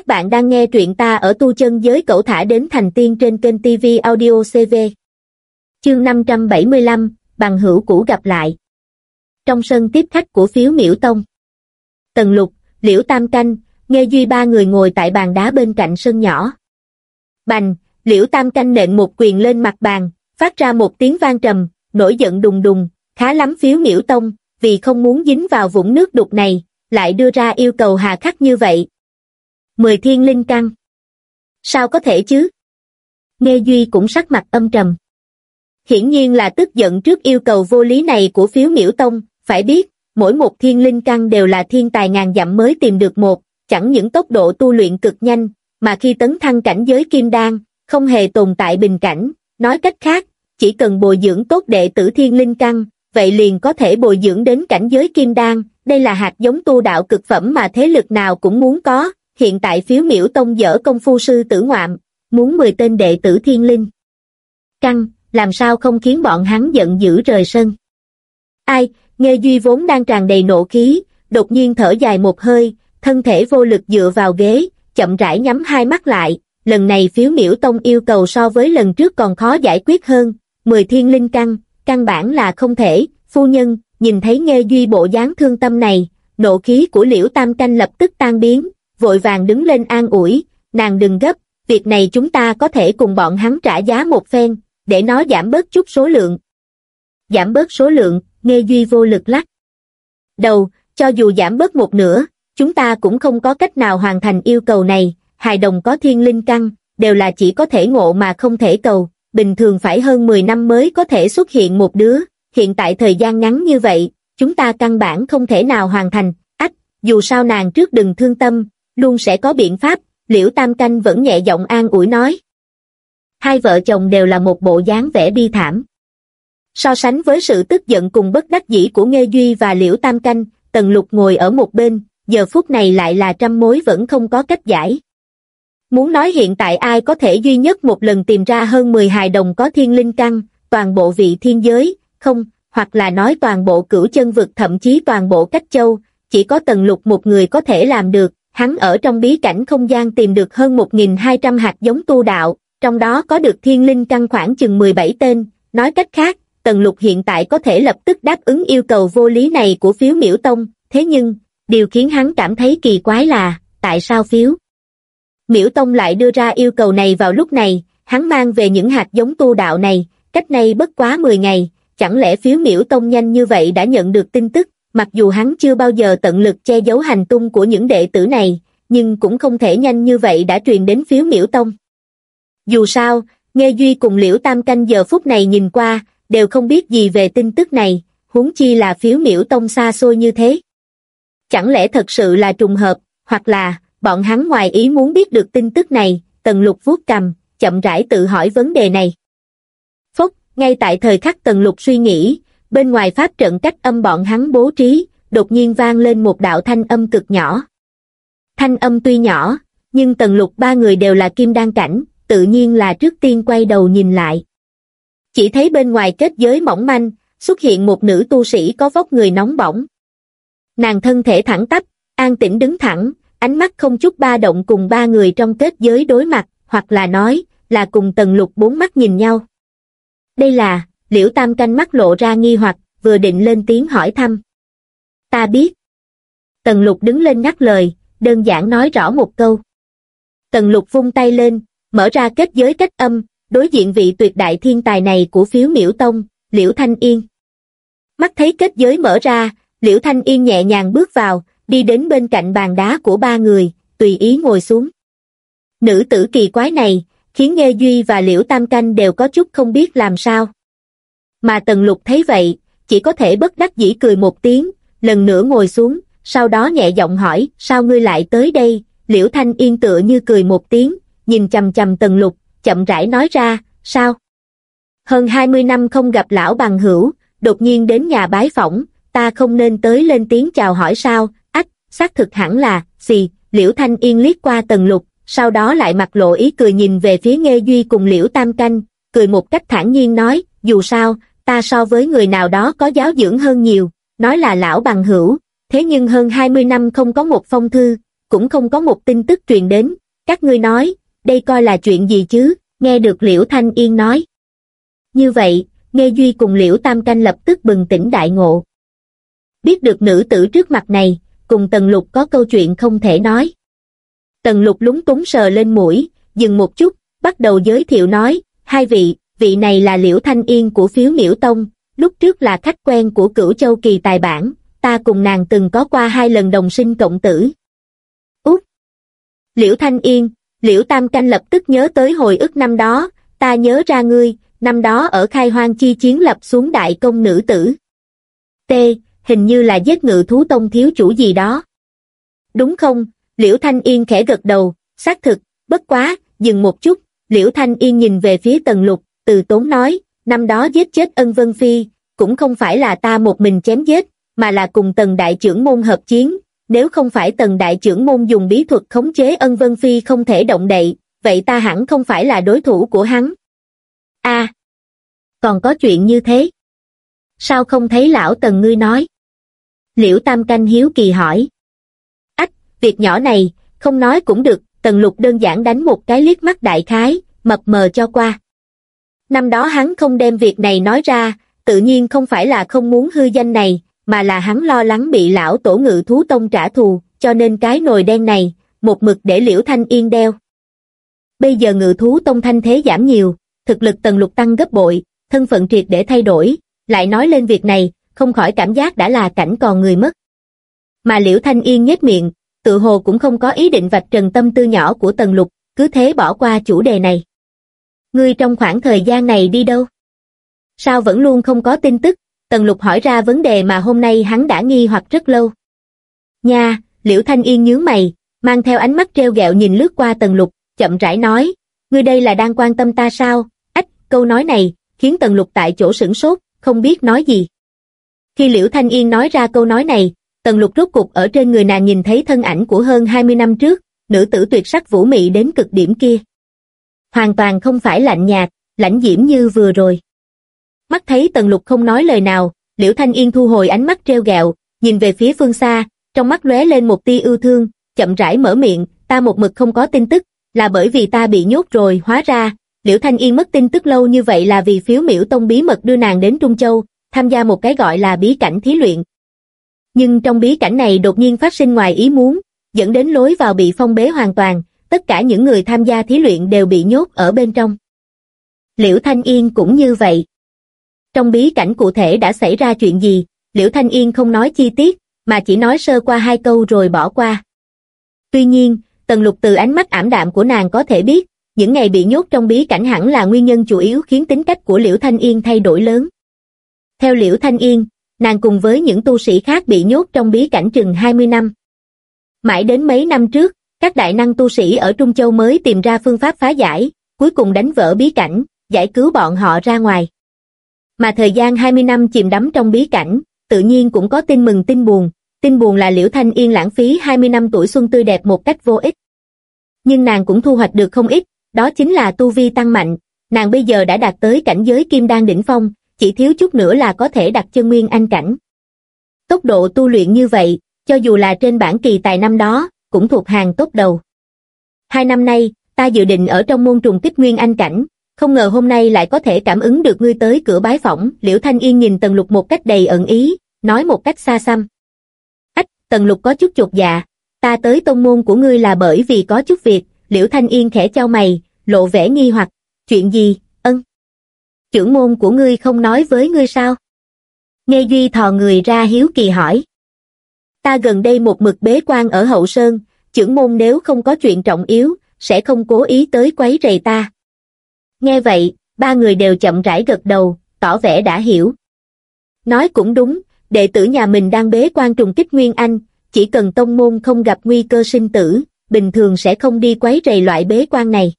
Các bạn đang nghe truyện ta ở tu chân giới cẩu thả đến thành tiên trên kênh TV Audio CV. Chương 575, bằng hữu cũ gặp lại. Trong sân tiếp khách của phiếu miễu tông. Tần lục, liễu tam canh, nghe duy ba người ngồi tại bàn đá bên cạnh sân nhỏ. Bành, liễu tam canh nện một quyền lên mặt bàn, phát ra một tiếng vang trầm, nổi giận đùng đùng, khá lắm phiếu miễu tông, vì không muốn dính vào vũng nước đục này, lại đưa ra yêu cầu hà khắc như vậy, mười thiên linh căn. Sao có thể chứ? Nghe Duy cũng sắc mặt âm trầm. Hiển nhiên là tức giận trước yêu cầu vô lý này của phiếu miễu tông, phải biết, mỗi một thiên linh căn đều là thiên tài ngàn dặm mới tìm được một, chẳng những tốc độ tu luyện cực nhanh, mà khi tấn thăng cảnh giới kim đan, không hề tồn tại bình cảnh, nói cách khác, chỉ cần bồi dưỡng tốt đệ tử thiên linh căn, vậy liền có thể bồi dưỡng đến cảnh giới kim đan, đây là hạt giống tu đạo cực phẩm mà thế lực nào cũng muốn có, hiện tại phiếu miễu tông dở công phu sư tử ngoạm, muốn 10 tên đệ tử thiên linh. Căng, làm sao không khiến bọn hắn giận dữ rời sân. Ai, nghe Duy vốn đang tràn đầy nộ khí, đột nhiên thở dài một hơi, thân thể vô lực dựa vào ghế, chậm rãi nhắm hai mắt lại, lần này phiếu miễu tông yêu cầu so với lần trước còn khó giải quyết hơn, 10 thiên linh căng, căn bản là không thể, phu nhân, nhìn thấy nghe Duy bộ dáng thương tâm này, nộ khí của liễu tam canh lập tức tan biến, vội vàng đứng lên an ủi, nàng đừng gấp, việc này chúng ta có thể cùng bọn hắn trả giá một phen, để nó giảm bớt chút số lượng. Giảm bớt số lượng, nghe Duy vô lực lắc. Đầu, cho dù giảm bớt một nửa, chúng ta cũng không có cách nào hoàn thành yêu cầu này, hài đồng có thiên linh căn, đều là chỉ có thể ngộ mà không thể cầu, bình thường phải hơn 10 năm mới có thể xuất hiện một đứa, hiện tại thời gian ngắn như vậy, chúng ta căn bản không thể nào hoàn thành, ách, dù sao nàng trước đừng thương tâm, luôn sẽ có biện pháp, liễu tam canh vẫn nhẹ giọng an ủi nói. Hai vợ chồng đều là một bộ dáng vẻ bi thảm. So sánh với sự tức giận cùng bất đắc dĩ của Nghê Duy và Liễu Tam Canh, Tần Lục ngồi ở một bên, giờ phút này lại là trăm mối vẫn không có cách giải. Muốn nói hiện tại ai có thể duy nhất một lần tìm ra hơn 10 hài đồng có thiên linh căn, toàn bộ vị thiên giới, không, hoặc là nói toàn bộ cửu chân vực thậm chí toàn bộ cách châu, chỉ có Tần Lục một người có thể làm được, hắn ở trong bí cảnh không gian tìm được hơn 1.200 hạt giống tu đạo, trong đó có được thiên linh căn khoảng chừng 17 tên, nói cách khác, Tần Lục hiện tại có thể lập tức đáp ứng yêu cầu vô lý này của phiếu miễu tông, thế nhưng, điều khiến hắn cảm thấy kỳ quái là, tại sao phiếu? Miễu Tông lại đưa ra yêu cầu này vào lúc này, hắn mang về những hạt giống tu đạo này, cách nay bất quá 10 ngày, chẳng lẽ phiếu miễu Tông nhanh như vậy đã nhận được tin tức, Mặc dù hắn chưa bao giờ tận lực che giấu hành tung của những đệ tử này, nhưng cũng không thể nhanh như vậy đã truyền đến phiếu miễu tông. Dù sao, Nghe Duy cùng Liễu Tam Canh giờ phút này nhìn qua, đều không biết gì về tin tức này, huống chi là phiếu miễu tông xa xôi như thế. Chẳng lẽ thật sự là trùng hợp, hoặc là, bọn hắn ngoài ý muốn biết được tin tức này, Tần Lục vuốt cầm, chậm rãi tự hỏi vấn đề này. Phúc, ngay tại thời khắc Tần Lục suy nghĩ, bên ngoài pháp trận cách âm bọn hắn bố trí, đột nhiên vang lên một đạo thanh âm cực nhỏ. Thanh âm tuy nhỏ, nhưng tần lục ba người đều là kim đan cảnh, tự nhiên là trước tiên quay đầu nhìn lại. Chỉ thấy bên ngoài kết giới mỏng manh, xuất hiện một nữ tu sĩ có vóc người nóng bỏng. Nàng thân thể thẳng tắp, an tĩnh đứng thẳng, ánh mắt không chút ba động cùng ba người trong kết giới đối mặt, hoặc là nói, là cùng tần lục bốn mắt nhìn nhau. Đây là, liễu tam canh mắt lộ ra nghi hoặc, vừa định lên tiếng hỏi thăm. Ta biết. Tần lục đứng lên nhắc lời, đơn giản nói rõ một câu. Tần lục vung tay lên, mở ra kết giới cách âm, đối diện vị tuyệt đại thiên tài này của phiếu miễu tông, liễu thanh yên. Mắt thấy kết giới mở ra, liễu thanh yên nhẹ nhàng bước vào, đi đến bên cạnh bàn đá của ba người, tùy ý ngồi xuống. Nữ tử kỳ quái này, khiến Nghê Duy và Liễu Tam Canh đều có chút không biết làm sao. Mà Tần Lục thấy vậy, chỉ có thể bất đắc dĩ cười một tiếng, lần nữa ngồi xuống, sau đó nhẹ giọng hỏi, sao ngươi lại tới đây, Liễu Thanh Yên tựa như cười một tiếng, nhìn chầm chầm Tần Lục, chậm rãi nói ra, sao? Hơn 20 năm không gặp lão bằng hữu, đột nhiên đến nhà bái phỏng, ta không nên tới lên tiếng chào hỏi sao, ách, xác thực hẳn là, xì, Liễu Thanh Yên liếc qua Tần Lục, sau đó lại mặt lộ ý cười nhìn về phía Nghê Duy cùng Liễu Tam Canh, cười một cách thản nhiên nói, dù sao, ta so với người nào đó có giáo dưỡng hơn nhiều, nói là lão bằng hữu, thế nhưng hơn 20 năm không có một phong thư, cũng không có một tin tức truyền đến, các ngươi nói, đây coi là chuyện gì chứ, nghe được Liễu Thanh Yên nói. Như vậy, Nghe Duy cùng Liễu Tam Canh lập tức bừng tỉnh đại ngộ. Biết được nữ tử trước mặt này, cùng Tần Lục có câu chuyện không thể nói. Tần Lục lúng túng sờ lên mũi, dừng một chút, bắt đầu giới thiệu nói, hai vị, vị này là Liễu Thanh Yên của phiếu Miễu Tông, lúc trước là khách quen của cửu châu kỳ tài bản, ta cùng nàng từng có qua hai lần đồng sinh cộng tử. Út! Liễu Thanh Yên, Liễu Tam Canh lập tức nhớ tới hồi ức năm đó, ta nhớ ra ngươi, năm đó ở khai hoang chi chiến lập xuống đại công nữ tử. T, hình như là giết ngự thú tông thiếu chủ gì đó. Đúng không? Liễu Thanh Yên khẽ gật đầu, xác thực, bất quá, dừng một chút, Liễu Thanh Yên nhìn về phía Tần Lục, từ tốn nói, năm đó giết chết ân Vân Phi, cũng không phải là ta một mình chém giết, mà là cùng Tần Đại trưởng môn hợp chiến, nếu không phải Tần Đại trưởng môn dùng bí thuật khống chế ân Vân Phi không thể động đậy, vậy ta hẳn không phải là đối thủ của hắn. a còn có chuyện như thế. Sao không thấy lão Tần ngươi nói? Liễu Tam Canh hiếu kỳ hỏi. Ách, việc nhỏ này, không nói cũng được, Tần Lục đơn giản đánh một cái liếc mắt đại khái, mập mờ cho qua. Năm đó hắn không đem việc này nói ra, tự nhiên không phải là không muốn hư danh này, mà là hắn lo lắng bị lão tổ ngự thú tông trả thù, cho nên cái nồi đen này, một mực để liễu thanh yên đeo. Bây giờ ngự thú tông thanh thế giảm nhiều, thực lực tần lục tăng gấp bội, thân phận triệt để thay đổi, lại nói lên việc này, không khỏi cảm giác đã là cảnh còn người mất. Mà liễu thanh yên nhếch miệng, tự hồ cũng không có ý định vạch trần tâm tư nhỏ của tần lục, cứ thế bỏ qua chủ đề này. Ngươi trong khoảng thời gian này đi đâu? Sao vẫn luôn không có tin tức? Tần lục hỏi ra vấn đề mà hôm nay hắn đã nghi hoặc rất lâu. Nha, liễu thanh yên nhướng mày, mang theo ánh mắt treo gẹo nhìn lướt qua tần lục, chậm rãi nói, ngươi đây là đang quan tâm ta sao? Ách, câu nói này, khiến tần lục tại chỗ sửng sốt, không biết nói gì. Khi liễu thanh yên nói ra câu nói này, tần lục rốt cục ở trên người nàng nhìn thấy thân ảnh của hơn 20 năm trước, nữ tử tuyệt sắc vũ mị đến cực điểm kia. Hoàn toàn không phải lạnh nhạt, lãnh diễm như vừa rồi. Mắt thấy tần lục không nói lời nào, liễu thanh yên thu hồi ánh mắt treo gẹo, nhìn về phía phương xa, trong mắt lóe lên một tia ưu thương, chậm rãi mở miệng, ta một mực không có tin tức, là bởi vì ta bị nhốt rồi, hóa ra, Liễu Thanh Yên mất tin tức lâu như vậy là vì phiếu miễu tông bí mật đưa nàng đến Trung Châu, tham gia một cái gọi là bí cảnh thí luyện. Nhưng trong bí cảnh này đột nhiên phát sinh ngoài ý muốn, dẫn đến lối vào bị phong bế hoàn toàn, tất cả những người tham gia thí luyện đều bị nhốt ở bên trong. Liễu Thanh Yên cũng như vậy. Trong bí cảnh cụ thể đã xảy ra chuyện gì, Liễu Thanh Yên không nói chi tiết, mà chỉ nói sơ qua hai câu rồi bỏ qua. Tuy nhiên, Tần Lục từ ánh mắt ảm đạm của nàng có thể biết, những ngày bị nhốt trong bí cảnh hẳn là nguyên nhân chủ yếu khiến tính cách của Liễu Thanh Yên thay đổi lớn. Theo Liễu Thanh Yên, nàng cùng với những tu sĩ khác bị nhốt trong bí cảnh chừng 20 năm. Mãi đến mấy năm trước, các đại năng tu sĩ ở Trung Châu mới tìm ra phương pháp phá giải, cuối cùng đánh vỡ bí cảnh, giải cứu bọn họ ra ngoài. Mà thời gian 20 năm chìm đắm trong bí cảnh, tự nhiên cũng có tin mừng tin buồn, tin buồn là Liễu Thanh Yên lãng phí 20 năm tuổi xuân tươi đẹp một cách vô ích. Nhưng nàng cũng thu hoạch được không ít, đó chính là tu vi tăng mạnh, nàng bây giờ đã đạt tới cảnh giới kim đan đỉnh phong, chỉ thiếu chút nữa là có thể đặt chân nguyên anh cảnh. Tốc độ tu luyện như vậy, cho dù là trên bản kỳ tài năm đó, cũng thuộc hàng tốt đầu. Hai năm nay, ta dự định ở trong môn trùng kích nguyên anh cảnh, không ngờ hôm nay lại có thể cảm ứng được ngươi tới cửa bái phỏng, Liễu Thanh Yên nhìn Tần Lục một cách đầy ẩn ý, nói một cách xa xăm. Ách, Tần Lục có chút chột dạ, ta tới tông môn của ngươi là bởi vì có chút việc, Liễu Thanh Yên khẽ trao mày, lộ vẻ nghi hoặc, chuyện gì, ân? Trưởng môn của ngươi không nói với ngươi sao? Nghe Duy thò người ra hiếu kỳ hỏi. Ta gần đây một mực bế quan ở hậu sơn, trưởng môn nếu không có chuyện trọng yếu, sẽ không cố ý tới quấy rầy ta. Nghe vậy, ba người đều chậm rãi gật đầu, tỏ vẻ đã hiểu. Nói cũng đúng, đệ tử nhà mình đang bế quan trùng kích Nguyên Anh, chỉ cần tông môn không gặp nguy cơ sinh tử, bình thường sẽ không đi quấy rầy loại bế quan này.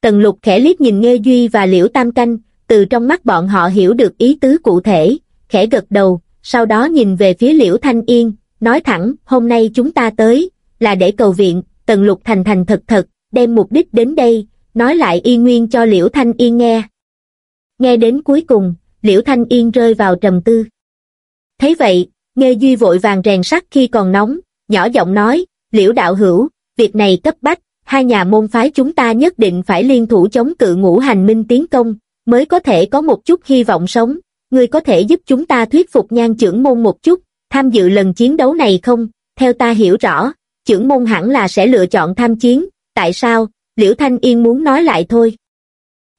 Tần lục khẽ liếc nhìn Nghê Duy và Liễu Tam Canh, từ trong mắt bọn họ hiểu được ý tứ cụ thể, khẽ gật đầu, sau đó nhìn về phía Liễu Thanh Yên, nói thẳng, hôm nay chúng ta tới, là để cầu viện, Tần lục thành thành thật thật, đem mục đích đến đây, nói lại y nguyên cho Liễu Thanh Yên nghe. Nghe đến cuối cùng, Liễu Thanh Yên rơi vào trầm tư. Thấy vậy, Nghê Duy vội vàng rèn sắt khi còn nóng, nhỏ giọng nói, liễu đạo hữu, việc này cấp bách, hai nhà môn phái chúng ta nhất định phải liên thủ chống cự ngũ hành minh tiến công, mới có thể có một chút hy vọng sống, ngươi có thể giúp chúng ta thuyết phục nhan trưởng môn một chút, tham dự lần chiến đấu này không, theo ta hiểu rõ, trưởng môn hẳn là sẽ lựa chọn tham chiến, tại sao, Liễu Thanh Yên muốn nói lại thôi.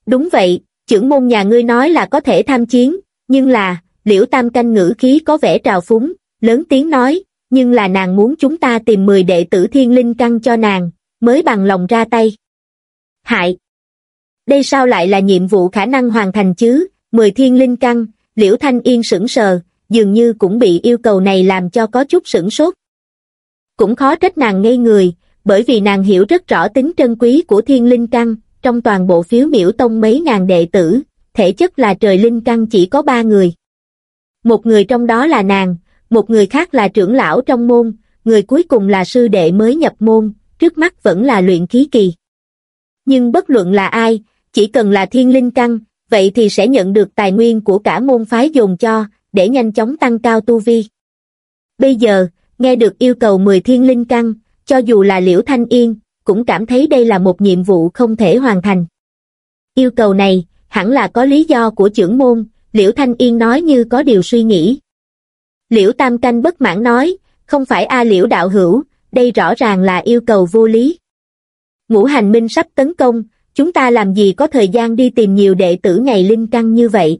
Đúng vậy, trưởng môn nhà ngươi nói là có thể tham chiến, nhưng là, Liễu Tam Canh ngữ khí có vẻ trào phúng, lớn tiếng nói, nhưng là nàng muốn chúng ta tìm 10 đệ tử thiên linh căn cho nàng, mới bằng lòng ra tay. Hại! Đây sao lại là nhiệm vụ khả năng hoàn thành chứ, 10 thiên linh căn, Liễu Thanh Yên sững sờ, dường như cũng bị yêu cầu này làm cho có chút sửng sốt. Cũng khó trách nàng ngây người, bởi vì nàng hiểu rất rõ tính trân quý của thiên linh căn, trong toàn bộ phiếu miễu tông mấy ngàn đệ tử, thể chất là trời linh căn chỉ có ba người. Một người trong đó là nàng, một người khác là trưởng lão trong môn, người cuối cùng là sư đệ mới nhập môn, trước mắt vẫn là luyện khí kỳ. Nhưng bất luận là ai, chỉ cần là thiên linh căn, vậy thì sẽ nhận được tài nguyên của cả môn phái dồn cho, để nhanh chóng tăng cao tu vi. Bây giờ, nghe được yêu cầu 10 thiên linh căn, cho dù là Liễu Thanh Yên, cũng cảm thấy đây là một nhiệm vụ không thể hoàn thành. Yêu cầu này, hẳn là có lý do của trưởng môn, Liễu Thanh Yên nói như có điều suy nghĩ. Liễu Tam Canh bất mãn nói, không phải A Liễu đạo hữu, đây rõ ràng là yêu cầu vô lý. Ngũ hành minh sắp tấn công, chúng ta làm gì có thời gian đi tìm nhiều đệ tử ngày linh căn như vậy.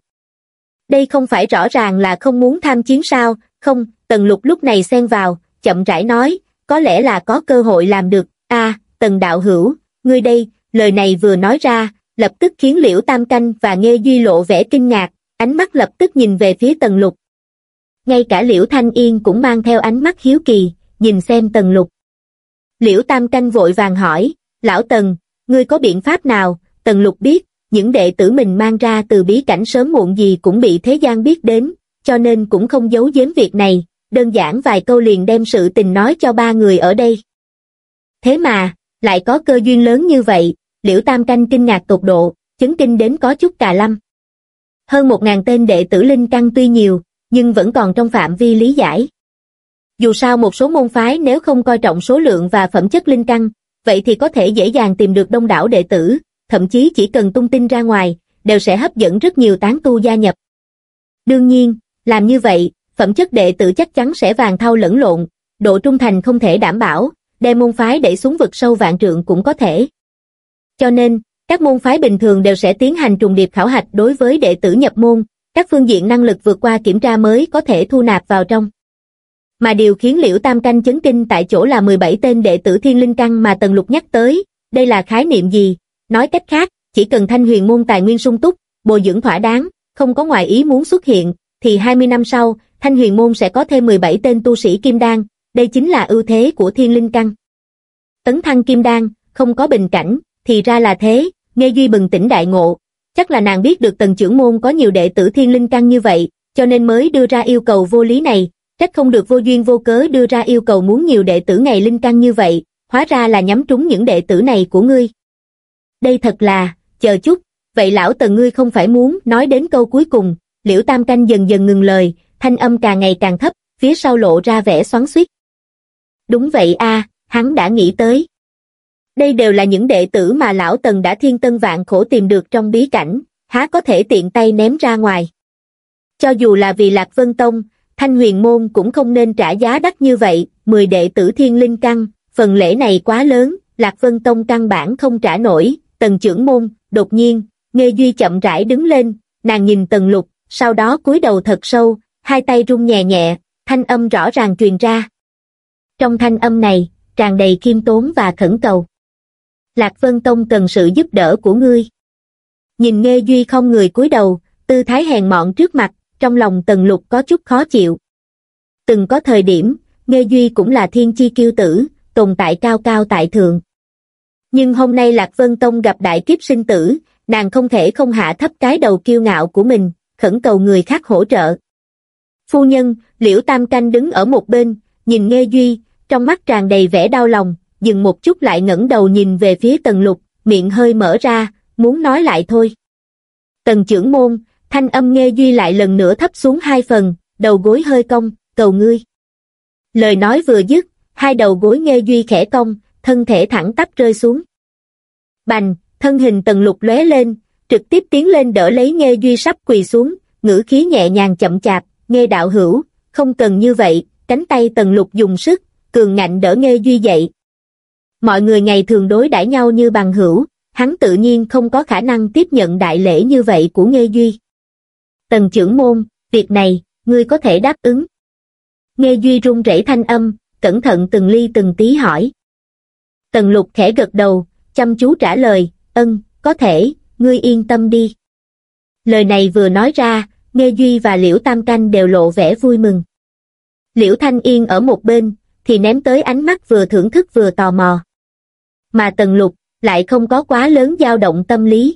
Đây không phải rõ ràng là không muốn tham chiến sao, không, Tần Lục lúc này xen vào, chậm rãi nói, có lẽ là có cơ hội làm được, a Tần Đạo Hữu, ngươi đây, lời này vừa nói ra, lập tức khiến Liễu Tam Canh và Nghe Duy lộ vẻ kinh ngạc, ánh mắt lập tức nhìn về phía Tần Lục. Ngay cả Liễu Thanh Yên cũng mang theo ánh mắt hiếu kỳ, nhìn xem Tần Lục. Liễu Tam Canh vội vàng hỏi, Lão Tần, ngươi có biện pháp nào, Tần Lục biết, những đệ tử mình mang ra từ bí cảnh sớm muộn gì cũng bị thế gian biết đến, cho nên cũng không giấu giếm việc này, đơn giản vài câu liền đem sự tình nói cho ba người ở đây. Thế mà, lại có cơ duyên lớn như vậy, liễu tam canh kinh ngạc tột độ, chứng kinh đến có chút cà lâm. Hơn một ngàn tên đệ tử linh căn tuy nhiều, nhưng vẫn còn trong phạm vi lý giải. Dù sao một số môn phái nếu không coi trọng số lượng và phẩm chất linh căn, vậy thì có thể dễ dàng tìm được đông đảo đệ tử, thậm chí chỉ cần tung tin ra ngoài, đều sẽ hấp dẫn rất nhiều tán tu gia nhập. Đương nhiên, làm như vậy, phẩm chất đệ tử chắc chắn sẽ vàng thau lẫn lộn, độ trung thành không thể đảm bảo, đem môn phái đẩy xuống vực sâu vạn trượng cũng có thể. Cho nên, các môn phái bình thường đều sẽ tiến hành trùng điệp khảo hạch đối với đệ tử nhập môn, các phương diện năng lực vượt qua kiểm tra mới có thể thu nạp vào trong. Mà điều khiến Liễu Tam Canh chấn kinh tại chỗ là 17 tên đệ tử thiên linh căn mà Tần Lục nhắc tới, đây là khái niệm gì? Nói cách khác, chỉ cần thanh huyền môn tài nguyên sung túc, bồi dưỡng thỏa đáng, không có ngoại ý muốn xuất hiện, thì 20 năm sau, thanh huyền môn sẽ có thêm 17 tên tu sĩ kim đan, đây chính là ưu thế của thiên linh căn. Tấn thăng kim đan, không có bình cảnh, thì ra là thế, nghe Duy bừng tỉnh đại ngộ, chắc là nàng biết được tần trưởng môn có nhiều đệ tử thiên linh căn như vậy, cho nên mới đưa ra yêu cầu vô lý này, trách không được vô duyên vô cớ đưa ra yêu cầu muốn nhiều đệ tử ngày linh căn như vậy, hóa ra là nhắm trúng những đệ tử này của ngươi. Đây thật là, chờ chút, vậy lão tần ngươi không phải muốn nói đến câu cuối cùng, liễu tam canh dần dần ngừng lời, thanh âm càng ngày càng thấp, phía sau lộ ra vẻ xoắn xuýt. Đúng vậy a, hắn đã nghĩ tới. Đây đều là những đệ tử mà lão tần đã thiên tân vạn khổ tìm được trong bí cảnh, há có thể tiện tay ném ra ngoài. Cho dù là vì Lạc Vân Tông, Thanh Huyền Môn cũng không nên trả giá đắt như vậy, 10 đệ tử thiên linh căn, phần lễ này quá lớn, Lạc Vân Tông căn bản không trả nổi, tần trưởng môn, đột nhiên, Nghê Duy chậm rãi đứng lên, nàng nhìn tần lục, sau đó cúi đầu thật sâu, hai tay rung nhẹ nhẹ, thanh âm rõ ràng truyền ra. Trong thanh âm này, tràn đầy khiêm tốn và khẩn cầu. Lạc Vân Tông cần sự giúp đỡ của ngươi. Nhìn Nghê Duy không người cúi đầu, tư thái hèn mọn trước mặt, trong lòng Tần Lục có chút khó chịu. Từng có thời điểm, Nghê Duy cũng là thiên chi kiêu tử, tồn tại cao cao tại thượng. Nhưng hôm nay Lạc Vân Tông gặp đại kiếp sinh tử, nàng không thể không hạ thấp cái đầu kiêu ngạo của mình, khẩn cầu người khác hỗ trợ. Phu nhân, Liễu Tam Canh đứng ở một bên, nhìn nghe Duy, trong mắt tràn đầy vẻ đau lòng, dừng một chút lại ngẩng đầu nhìn về phía Tần Lục, miệng hơi mở ra, muốn nói lại thôi. Tần trưởng môn, thanh âm nghe Duy lại lần nữa thấp xuống hai phần, đầu gối hơi cong, cầu ngươi. Lời nói vừa dứt, hai đầu gối nghe duy khẽ cong, thân thể thẳng tắp rơi xuống. Bành, thân hình tần lục lóe lên, trực tiếp tiến lên đỡ lấy nghe duy sắp quỳ xuống, ngữ khí nhẹ nhàng chậm chạp, nghe đạo hữu, không cần như vậy, cánh tay tần lục dùng sức, cường ngạnh đỡ nghe duy dậy. Mọi người ngày thường đối đãi nhau như bằng hữu, hắn tự nhiên không có khả năng tiếp nhận đại lễ như vậy của nghe duy. Tần trưởng môn, việc này, ngươi có thể đáp ứng. Nghe duy run rẩy thanh âm, cẩn thận từng ly từng tí hỏi. Tần lục khẽ gật đầu, chăm chú trả lời, ân, có thể, ngươi yên tâm đi. Lời này vừa nói ra, Nghe Duy và Liễu Tam Canh đều lộ vẻ vui mừng. Liễu Thanh Yên ở một bên, thì ném tới ánh mắt vừa thưởng thức vừa tò mò. Mà Tần Lục, lại không có quá lớn dao động tâm lý.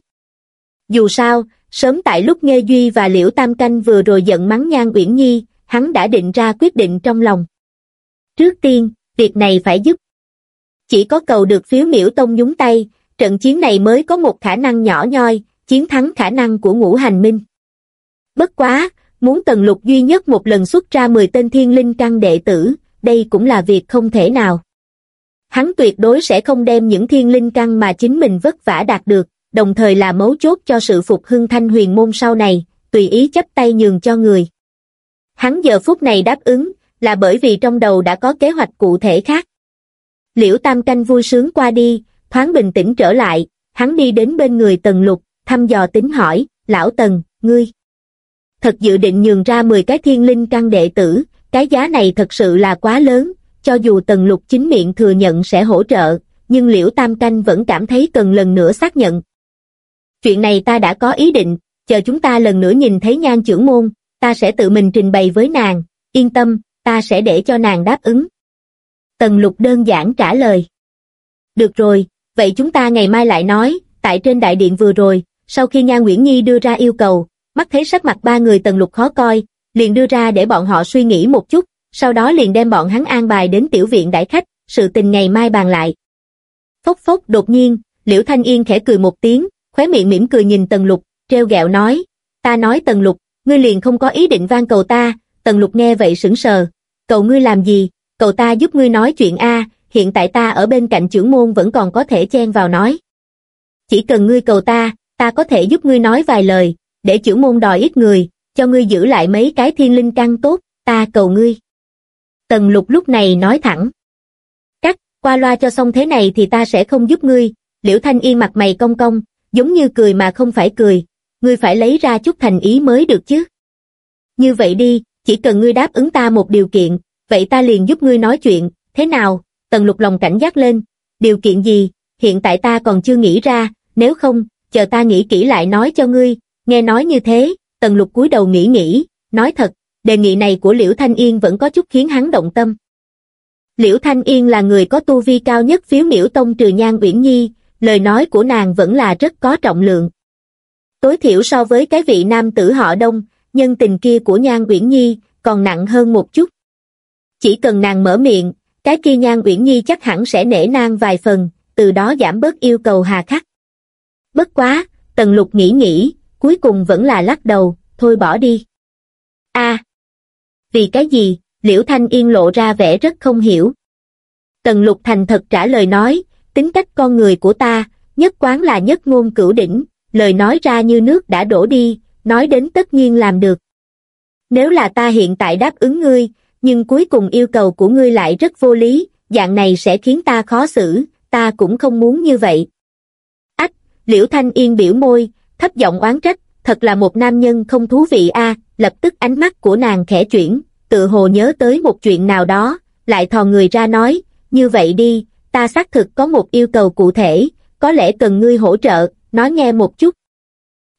Dù sao, sớm tại lúc Nghe Duy và Liễu Tam Canh vừa rồi giận mắng Nhan Uyển Nhi, hắn đã định ra quyết định trong lòng. Trước tiên, việc này phải giúp. Chỉ có cầu được phiếu miễu tông nhúng tay, trận chiến này mới có một khả năng nhỏ nhoi, chiến thắng khả năng của ngũ hành minh. Bất quá, muốn tần lục duy nhất một lần xuất ra 10 tên thiên linh căn đệ tử, đây cũng là việc không thể nào. Hắn tuyệt đối sẽ không đem những thiên linh căn mà chính mình vất vả đạt được, đồng thời là mấu chốt cho sự phục hưng thanh huyền môn sau này, tùy ý chấp tay nhường cho người. Hắn giờ phút này đáp ứng, là bởi vì trong đầu đã có kế hoạch cụ thể khác. Liễu Tam Canh vui sướng qua đi, thoáng bình tĩnh trở lại, hắn đi đến bên người Tần Lục, thăm dò tính hỏi, lão Tần, ngươi. Thật dự định nhường ra 10 cái thiên linh căn đệ tử, cái giá này thật sự là quá lớn, cho dù Tần Lục chính miệng thừa nhận sẽ hỗ trợ, nhưng Liễu Tam Canh vẫn cảm thấy cần lần nữa xác nhận. Chuyện này ta đã có ý định, chờ chúng ta lần nữa nhìn thấy nhan trưởng môn, ta sẽ tự mình trình bày với nàng, yên tâm, ta sẽ để cho nàng đáp ứng. Tần Lục đơn giản trả lời. Được rồi, vậy chúng ta ngày mai lại nói, tại trên đại điện vừa rồi, sau khi Nha Nguyễn Nhi đưa ra yêu cầu, mắt thấy sắc mặt ba người tần lục khó coi, liền đưa ra để bọn họ suy nghĩ một chút, sau đó liền đem bọn hắn an bài đến tiểu viện đại khách, sự tình ngày mai bàn lại. Phốc phốc đột nhiên, Liễu Thanh Yên khẽ cười một tiếng, khóe miệng mỉm cười nhìn tần lục, treo gẹo nói, ta nói tần lục, ngươi liền không có ý định van cầu ta, tần lục nghe vậy sững sờ, cầu ngươi làm gì, cầu ta giúp ngươi nói chuyện a hiện tại ta ở bên cạnh trưởng môn vẫn còn có thể chen vào nói. Chỉ cần ngươi cầu ta, ta có thể giúp ngươi nói vài lời, để trưởng môn đòi ít người, cho ngươi giữ lại mấy cái thiên linh căn tốt, ta cầu ngươi. Tần lục lúc này nói thẳng. Cắt, qua loa cho xong thế này thì ta sẽ không giúp ngươi, liễu thanh yên mặt mày cong cong, giống như cười mà không phải cười, ngươi phải lấy ra chút thành ý mới được chứ. Như vậy đi, chỉ cần ngươi đáp ứng ta một điều kiện, vậy ta liền giúp ngươi nói chuyện, thế nào, tần lục lòng cảnh giác lên, điều kiện gì, hiện tại ta còn chưa nghĩ ra, nếu không, chờ ta nghĩ kỹ lại nói cho ngươi, nghe nói như thế, tần lục cúi đầu nghĩ nghĩ, nói thật, đề nghị này của Liễu Thanh Yên vẫn có chút khiến hắn động tâm. Liễu Thanh Yên là người có tu vi cao nhất phiếu miễu tông trừ nhan uyển nhi, lời nói của nàng vẫn là rất có trọng lượng. Tối thiểu so với cái vị nam tử họ đông, nhân tình kia của nhan uyển nhi còn nặng hơn một chút. Chỉ cần nàng mở miệng, cái kia nhan uyển nhi chắc hẳn sẽ nể nang vài phần, từ đó giảm bớt yêu cầu hà khắc. Bất quá, tần lục nghĩ nghĩ, cuối cùng vẫn là lắc đầu, thôi bỏ đi. a à, vì cái gì, liễu thanh yên lộ ra vẻ rất không hiểu. Tần lục thành thật trả lời nói, tính cách con người của ta, nhất quán là nhất ngôn cửu đỉnh, lời nói ra như nước đã đổ đi, nói đến tất nhiên làm được. Nếu là ta hiện tại đáp ứng ngươi, nhưng cuối cùng yêu cầu của ngươi lại rất vô lý, dạng này sẽ khiến ta khó xử, ta cũng không muốn như vậy. Ách, Liễu Thanh Yên biểu môi, thấp giọng oán trách, thật là một nam nhân không thú vị a lập tức ánh mắt của nàng khẽ chuyển, tự hồ nhớ tới một chuyện nào đó, lại thò người ra nói, như vậy đi, ta xác thực có một yêu cầu cụ thể, có lẽ cần ngươi hỗ trợ, nói nghe một chút.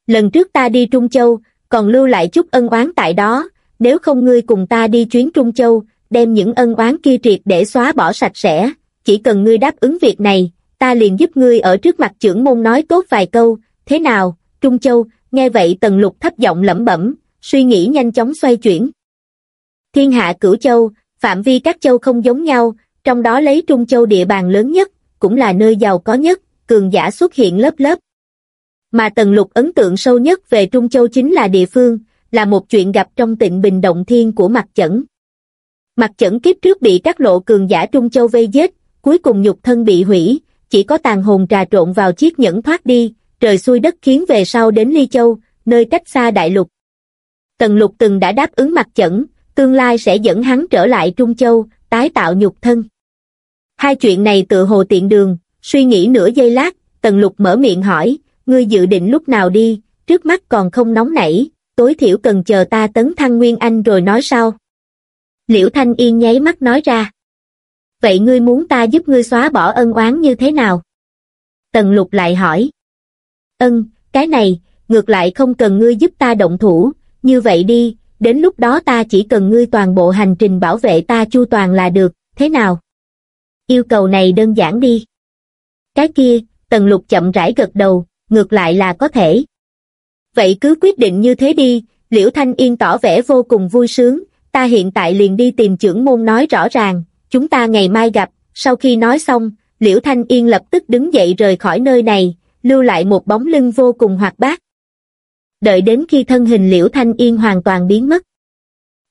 Lần trước ta đi Trung Châu, còn lưu lại chút ân oán tại đó, nếu không ngươi cùng ta đi chuyến Trung Châu, đem những ân oán kia triệt để xóa bỏ sạch sẽ, chỉ cần ngươi đáp ứng việc này, ta liền giúp ngươi ở trước mặt trưởng môn nói tốt vài câu, thế nào, Trung Châu, nghe vậy tần lục thấp giọng lẩm bẩm, suy nghĩ nhanh chóng xoay chuyển. Thiên hạ cửu châu, phạm vi các châu không giống nhau, trong đó lấy Trung Châu địa bàn lớn nhất, cũng là nơi giàu có nhất, cường giả xuất hiện lớp lớp. Mà tần lục ấn tượng sâu nhất về Trung Châu chính là địa phương, là một chuyện gặp trong tịnh bình động thiên của mặt chẩn. Mặt chẩn kiếp trước bị các lộ cường giả Trung Châu vây giết, cuối cùng nhục thân bị hủy, chỉ có tàn hồn trà trộn vào chiếc nhẫn thoát đi, trời xuôi đất khiến về sau đến Ly Châu, nơi cách xa đại lục. Tần lục từng đã đáp ứng mặt chẩn, tương lai sẽ dẫn hắn trở lại Trung Châu, tái tạo nhục thân. Hai chuyện này tự hồ tiện đường, suy nghĩ nửa giây lát, tần lục mở miệng hỏi, ngươi dự định lúc nào đi, trước mắt còn không nóng nảy, tối thiểu cần chờ ta tấn thăng Nguyên Anh rồi nói sau. Liễu Thanh Yên nháy mắt nói ra. Vậy ngươi muốn ta giúp ngươi xóa bỏ ân oán như thế nào? Tần lục lại hỏi. Ân, cái này, ngược lại không cần ngươi giúp ta động thủ, như vậy đi, đến lúc đó ta chỉ cần ngươi toàn bộ hành trình bảo vệ ta chu toàn là được, thế nào? Yêu cầu này đơn giản đi. Cái kia, tần lục chậm rãi gật đầu, ngược lại là có thể. Vậy cứ quyết định như thế đi, Liễu Thanh Yên tỏ vẻ vô cùng vui sướng, ta hiện tại liền đi tìm trưởng môn nói rõ ràng, chúng ta ngày mai gặp, sau khi nói xong, Liễu Thanh Yên lập tức đứng dậy rời khỏi nơi này, lưu lại một bóng lưng vô cùng hoạt bát. Đợi đến khi thân hình Liễu Thanh Yên hoàn toàn biến mất.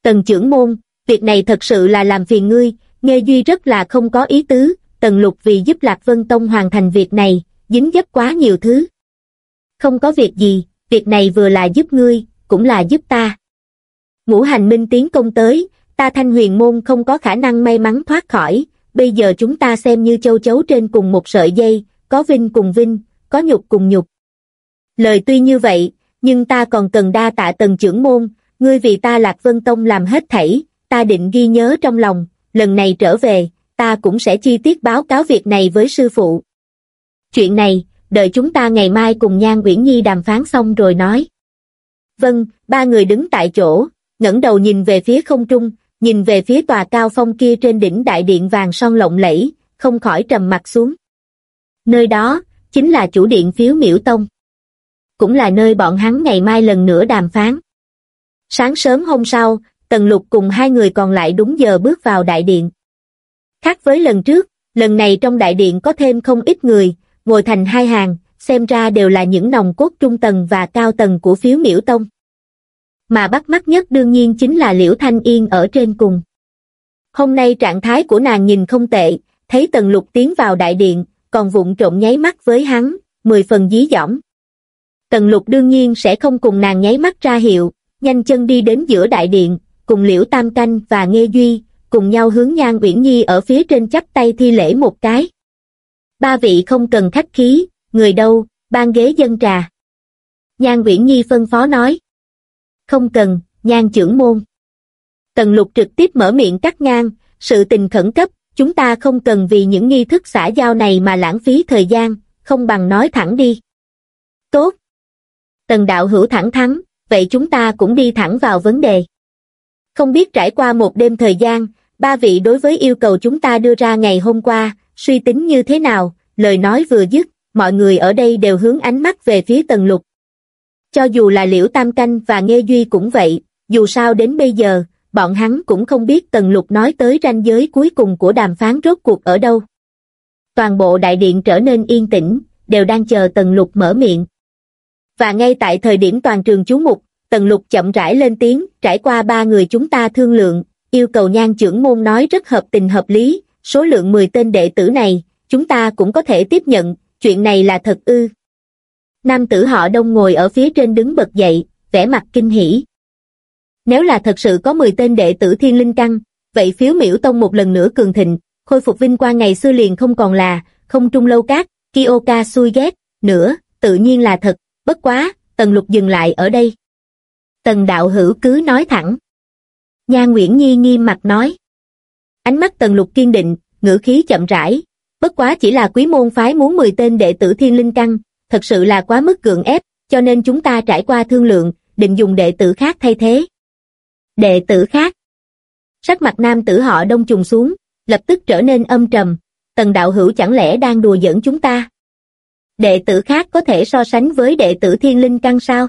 Tần trưởng môn, việc này thật sự là làm phiền ngươi, nghe Duy rất là không có ý tứ, Tần Lục vì giúp Lạc Vân Tông hoàn thành việc này, dính dấp quá nhiều thứ. Không có việc gì, việc này vừa là giúp ngươi, cũng là giúp ta. Ngũ hành minh tiến công tới, ta thanh huyền môn không có khả năng may mắn thoát khỏi, bây giờ chúng ta xem như châu chấu trên cùng một sợi dây, có vinh cùng vinh, có nhục cùng nhục. Lời tuy như vậy, nhưng ta còn cần đa tạ tần trưởng môn, ngươi vì ta Lạc Vân Tông làm hết thảy, ta định ghi nhớ trong lòng, lần này trở về, ta cũng sẽ chi tiết báo cáo việc này với sư phụ. Chuyện này, đợi chúng ta ngày mai cùng Nhan Nguyễn Nhi đàm phán xong rồi nói. Vâng, ba người đứng tại chỗ, ngẩng đầu nhìn về phía không trung, nhìn về phía tòa cao phong kia trên đỉnh đại điện vàng son lộng lẫy, không khỏi trầm mặt xuống. Nơi đó, chính là chủ điện phiếu miễu tông. Cũng là nơi bọn hắn ngày mai lần nữa đàm phán. Sáng sớm hôm sau, Tần Lục cùng hai người còn lại đúng giờ bước vào đại điện. Khác với lần trước, lần này trong đại điện có thêm không ít người, ngồi thành hai hàng, xem ra đều là những nòng cốt trung tầng và cao tầng của phiếu miễu tông. Mà bắt mắt nhất đương nhiên chính là Liễu Thanh Yên ở trên cùng. Hôm nay trạng thái của nàng nhìn không tệ, thấy Tần Lục tiến vào đại điện, còn vụng trộm nháy mắt với hắn, mười phần dí dỏm. Tần Lục đương nhiên sẽ không cùng nàng nháy mắt ra hiệu, nhanh chân đi đến giữa đại điện, cùng Liễu Tam Canh và Nghê Duy, cùng nhau hướng Nhan Uyển Nhi ở phía trên chắp tay thi lễ một cái. Ba vị không cần khách khí, người đâu, ban ghế dân trà. Nhan Nguyễn Nhi phân phó nói. Không cần, Nhan trưởng môn. Tần lục trực tiếp mở miệng cắt ngang, sự tình khẩn cấp, chúng ta không cần vì những nghi thức xã giao này mà lãng phí thời gian, không bằng nói thẳng đi. Tốt. Tần đạo hữu thẳng thắn, vậy chúng ta cũng đi thẳng vào vấn đề. Không biết trải qua một đêm thời gian, ba vị đối với yêu cầu chúng ta đưa ra ngày hôm qua, suy tính như thế nào, lời nói vừa dứt, mọi người ở đây đều hướng ánh mắt về phía tần lục. Cho dù là liễu tam canh và nghe duy cũng vậy, dù sao đến bây giờ, bọn hắn cũng không biết tần lục nói tới ranh giới cuối cùng của đàm phán rốt cuộc ở đâu. Toàn bộ đại điện trở nên yên tĩnh, đều đang chờ tần lục mở miệng. Và ngay tại thời điểm toàn trường chú mục, tần lục chậm rãi lên tiếng, trải qua ba người chúng ta thương lượng, yêu cầu nhan trưởng môn nói rất hợp tình hợp lý, số lượng 10 tên đệ tử này, chúng ta cũng có thể tiếp nhận, chuyện này là thật ư. Nam tử họ đông ngồi ở phía trên đứng bật dậy, vẻ mặt kinh hỉ. Nếu là thật sự có 10 tên đệ tử thiên linh căn, vậy phiếu miễu tông một lần nữa cường thịnh, khôi phục vinh quang ngày xưa liền không còn là, không trung lâu cát, Kioka xui ghét, nữa, tự nhiên là thật, bất quá, tần lục dừng lại ở đây. Tần đạo hữu cứ nói thẳng. Nha Nguyễn Nhi nghiêm mặt nói. Ánh mắt tần lục kiên định, ngữ khí chậm rãi, bất quá chỉ là quý môn phái muốn 10 tên đệ tử thiên linh căn, thật sự là quá mức gượng ép, cho nên chúng ta trải qua thương lượng, định dùng đệ tử khác thay thế. Đệ tử khác. Sắc mặt nam tử họ đông trùng xuống, lập tức trở nên âm trầm, tần đạo hữu chẳng lẽ đang đùa giỡn chúng ta? Đệ tử khác có thể so sánh với đệ tử thiên linh căn sao?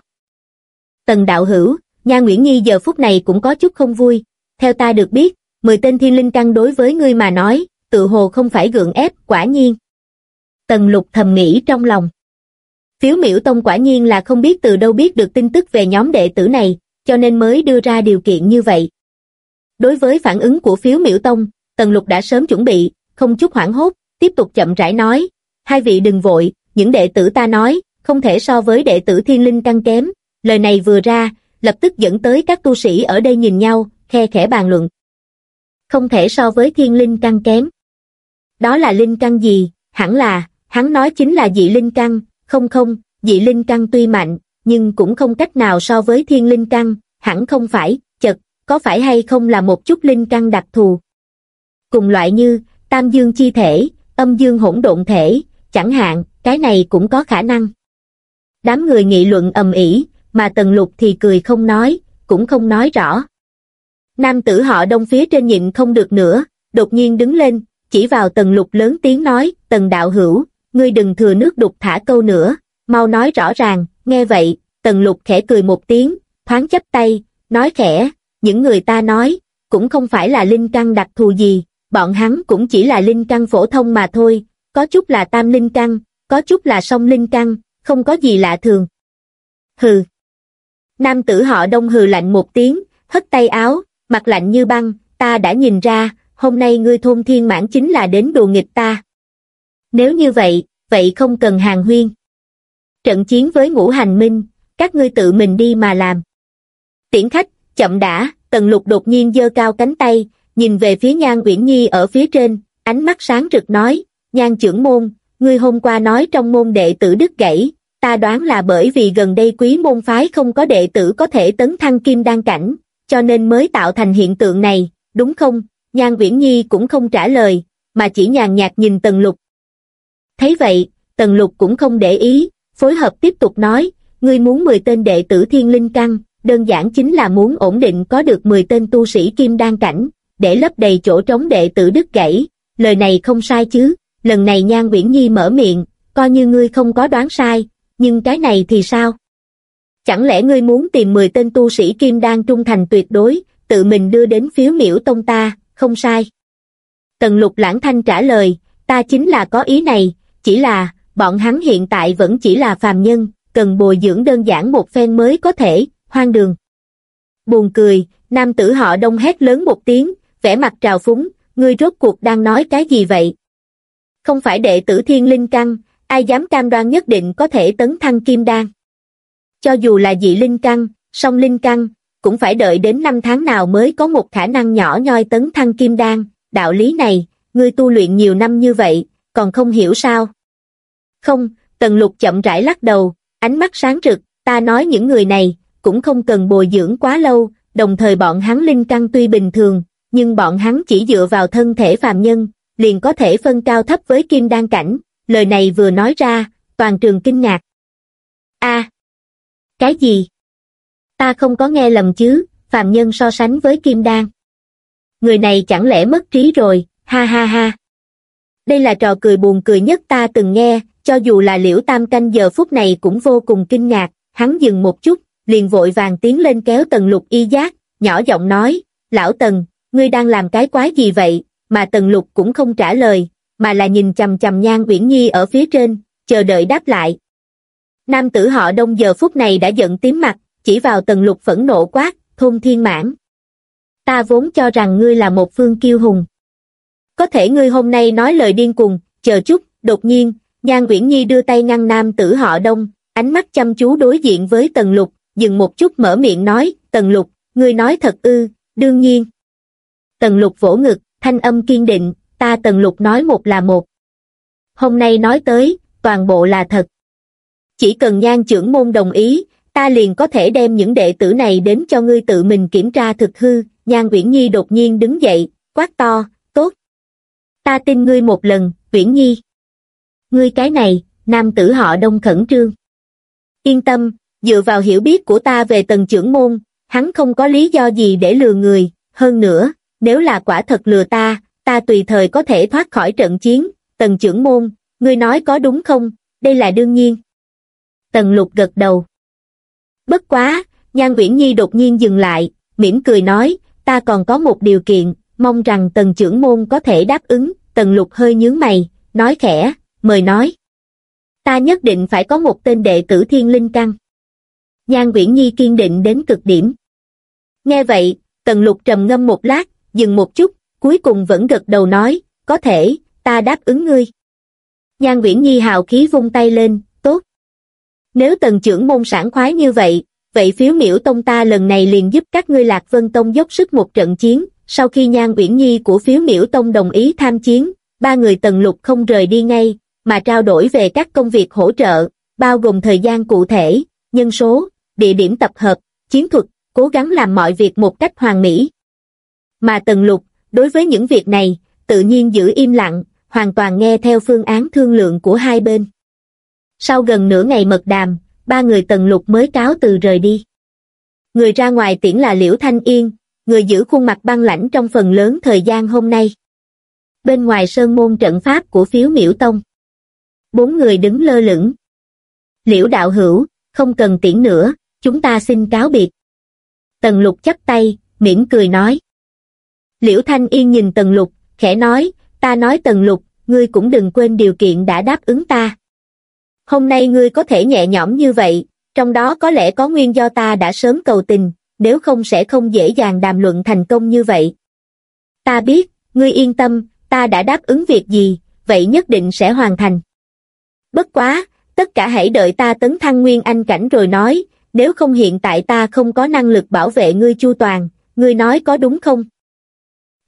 Tần đạo hữu, Nha Nguyễn Nhi giờ phút này cũng có chút không vui, theo ta được biết, 10 tên thiên linh căn đối với ngươi mà nói, tự hồ không phải gượng ép, quả nhiên. Tần lục thầm nghĩ trong lòng. Phiếu miễu tông quả nhiên là không biết từ đâu biết được tin tức về nhóm đệ tử này, cho nên mới đưa ra điều kiện như vậy. Đối với phản ứng của phiếu miễu tông, Tần Lục đã sớm chuẩn bị, không chút hoảng hốt, tiếp tục chậm rãi nói, hai vị đừng vội, những đệ tử ta nói, không thể so với đệ tử thiên linh căn kém, lời này vừa ra, lập tức dẫn tới các tu sĩ ở đây nhìn nhau, khe khẽ bàn luận. Không thể so với thiên linh căn kém. Đó là linh căn gì, hẳn là, hắn nói chính là dị linh căn, không không, dị linh căn tuy mạnh, nhưng cũng không cách nào so với thiên linh căn, hẳn không phải, chật, có phải hay không là một chút linh căn đặc thù. Cùng loại như, tam dương chi thể, âm dương hỗn độn thể, chẳng hạn, cái này cũng có khả năng. Đám người nghị luận ầm ĩ, mà Tần Lục thì cười không nói, cũng không nói rõ. Nam tử họ đông phía trên nhịn không được nữa, đột nhiên đứng lên, chỉ vào Tần Lục lớn tiếng nói, Tần đạo hữu, ngươi đừng thừa nước đục thả câu nữa, mau nói rõ ràng, nghe vậy, Tần Lục khẽ cười một tiếng, thoáng chấp tay, nói khẽ, những người ta nói, cũng không phải là linh căn đặc thù gì, bọn hắn cũng chỉ là linh căn phổ thông mà thôi, có chút là tam linh căn, có chút là song linh căn, không có gì lạ thường. Hừ. Nam tử họ đông hừ lạnh một tiếng, hất tay áo, mặt lạnh như băng, ta đã nhìn ra, hôm nay ngươi thôn thiên mãn chính là đến đùa nghịch ta. Nếu như vậy, vậy không cần hàng huyên. Trận chiến với ngũ hành minh, các ngươi tự mình đi mà làm. Tiễn khách, chậm đã, tần lục đột nhiên giơ cao cánh tay, nhìn về phía nhan uyển nhi ở phía trên, ánh mắt sáng rực nói, nhan trưởng môn, ngươi hôm qua nói trong môn đệ tử đứt gãy, ta đoán là bởi vì gần đây quý môn phái không có đệ tử có thể tấn thăng kim đan cảnh, cho nên mới tạo thành hiện tượng này, đúng không? Nhan Uyển Nhi cũng không trả lời, mà chỉ nhàn nhạt nhìn Tần Lục. Thấy vậy, Tần Lục cũng không để ý, phối hợp tiếp tục nói, ngươi muốn 10 tên đệ tử thiên linh căn, đơn giản chính là muốn ổn định có được 10 tên tu sĩ kim đan cảnh, để lấp đầy chỗ trống đệ tử đứt gãy, lời này không sai chứ, lần này Nhan Uyển Nhi mở miệng, coi như ngươi không có đoán sai, nhưng cái này thì sao? Chẳng lẽ ngươi muốn tìm 10 tên tu sĩ kim đan trung thành tuyệt đối, tự mình đưa đến phiếu miễu tông ta, không sai. Tần lục lãng thanh trả lời, ta chính là có ý này, chỉ là, bọn hắn hiện tại vẫn chỉ là phàm nhân, cần bồi dưỡng đơn giản một phen mới có thể, hoang đường. Buồn cười, nam tử họ đông hét lớn một tiếng, vẻ mặt trào phúng, ngươi rốt cuộc đang nói cái gì vậy? Không phải đệ tử thiên linh căn, ai dám cam đoan nhất định có thể tấn thăng kim đan. Cho dù là dị linh căn, song linh căn, cũng phải đợi đến năm tháng nào mới có một khả năng nhỏ nhoi tấn thăng kim đan, đạo lý này, ngươi tu luyện nhiều năm như vậy, còn không hiểu sao? Không, Tần Lục chậm rãi lắc đầu, ánh mắt sáng rực, ta nói những người này, cũng không cần bồi dưỡng quá lâu, đồng thời bọn hắn linh căn tuy bình thường, nhưng bọn hắn chỉ dựa vào thân thể phàm nhân, liền có thể phân cao thấp với kim đan cảnh, lời này vừa nói ra, toàn trường kinh ngạc. a cái gì? Ta không có nghe lầm chứ, phàm nhân so sánh với kim đan. Người này chẳng lẽ mất trí rồi, ha ha ha. Đây là trò cười buồn cười nhất ta từng nghe, cho dù là liễu tam canh giờ phút này cũng vô cùng kinh ngạc, hắn dừng một chút, liền vội vàng tiến lên kéo tần lục y giác, nhỏ giọng nói, lão tần, ngươi đang làm cái quái gì vậy, mà tần lục cũng không trả lời, mà là nhìn chầm chầm nhan uyển nhi ở phía trên, chờ đợi đáp lại. Nam tử họ đông giờ phút này đã giận tím mặt, chỉ vào tần lục phẫn nộ quát, thôn thiên mãn. Ta vốn cho rằng ngươi là một phương kiêu hùng. Có thể ngươi hôm nay nói lời điên cuồng, chờ chút, đột nhiên, Nhan Nguyễn Nhi đưa tay ngăn nam tử họ đông, ánh mắt chăm chú đối diện với tần lục, dừng một chút mở miệng nói, tần lục, ngươi nói thật ư, đương nhiên. Tần lục vỗ ngực, thanh âm kiên định, ta tần lục nói một là một. Hôm nay nói tới, toàn bộ là thật. Chỉ cần nhan trưởng môn đồng ý, ta liền có thể đem những đệ tử này đến cho ngươi tự mình kiểm tra thực hư, nhan Uyển Nhi đột nhiên đứng dậy, quát to, tốt. Ta tin ngươi một lần, Uyển Nhi. Ngươi cái này, nam tử họ đông khẩn trương. Yên tâm, dựa vào hiểu biết của ta về tần trưởng môn, hắn không có lý do gì để lừa người, hơn nữa, nếu là quả thật lừa ta, ta tùy thời có thể thoát khỏi trận chiến, tần trưởng môn, ngươi nói có đúng không, đây là đương nhiên. Tần lục gật đầu. Bất quá, Nhan Uyển Nhi đột nhiên dừng lại, mỉm cười nói, ta còn có một điều kiện, mong rằng tần trưởng môn có thể đáp ứng, tần lục hơi nhướng mày, nói khẽ, mời nói. Ta nhất định phải có một tên đệ tử thiên linh căn. Nhan Uyển Nhi kiên định đến cực điểm. Nghe vậy, Tần lục trầm ngâm một lát, dừng một chút, cuối cùng vẫn gật đầu nói, có thể, ta đáp ứng ngươi. Nhan Viễn Nhi hào khí vung tay lên. Nếu tần trưởng môn sản khoái như vậy, vậy phiếu miễu tông ta lần này liền giúp các ngươi lạc vân tông dốc sức một trận chiến, sau khi Nhan Uyển Nhi của phiếu miễu tông đồng ý tham chiến, ba người tần lục không rời đi ngay, mà trao đổi về các công việc hỗ trợ, bao gồm thời gian cụ thể, nhân số, địa điểm tập hợp, chiến thuật, cố gắng làm mọi việc một cách hoàn mỹ. Mà tần lục, đối với những việc này, tự nhiên giữ im lặng, hoàn toàn nghe theo phương án thương lượng của hai bên. Sau gần nửa ngày mật đàm, ba người tần lục mới cáo từ rời đi. Người ra ngoài tiễn là Liễu Thanh Yên, người giữ khuôn mặt băng lãnh trong phần lớn thời gian hôm nay. Bên ngoài sơn môn trận pháp của phiếu miễu tông. Bốn người đứng lơ lửng. Liễu đạo hữu, không cần tiễn nữa, chúng ta xin cáo biệt. Tần lục chắp tay, miễn cười nói. Liễu Thanh Yên nhìn Tần lục, khẽ nói, ta nói Tần lục, ngươi cũng đừng quên điều kiện đã đáp ứng ta. Hôm nay ngươi có thể nhẹ nhõm như vậy, trong đó có lẽ có nguyên do ta đã sớm cầu tình, nếu không sẽ không dễ dàng đàm luận thành công như vậy. Ta biết, ngươi yên tâm, ta đã đáp ứng việc gì, vậy nhất định sẽ hoàn thành. Bất quá, tất cả hãy đợi ta tấn thăng nguyên anh cảnh rồi nói, nếu không hiện tại ta không có năng lực bảo vệ ngươi chu toàn, ngươi nói có đúng không?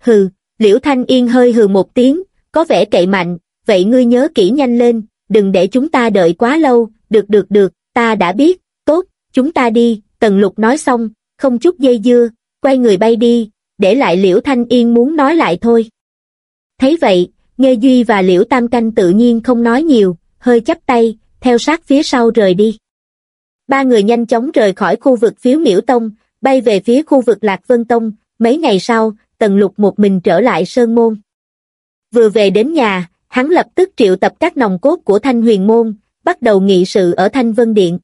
Hừ, Liễu Thanh Yên hơi hừ một tiếng, có vẻ cậy mạnh, vậy ngươi nhớ kỹ nhanh lên, đừng để chúng ta đợi quá lâu, được được được, ta đã biết, tốt, chúng ta đi, Tần Lục nói xong, không chút dây dưa, quay người bay đi, để lại Liễu Thanh Yên muốn nói lại thôi. Thấy vậy, Nghê Duy và Liễu Tam Canh tự nhiên không nói nhiều, hơi chắp tay, theo sát phía sau rời đi. Ba người nhanh chóng rời khỏi khu vực phiếu miễu tông, bay về phía khu vực Lạc Vân Tông, mấy ngày sau, Tần Lục một mình trở lại Sơn Môn. Vừa về đến nhà, hắn lập tức triệu tập các nòng cốt của Thanh Huyền Môn, bắt đầu nghị sự ở Thanh Vân Điện.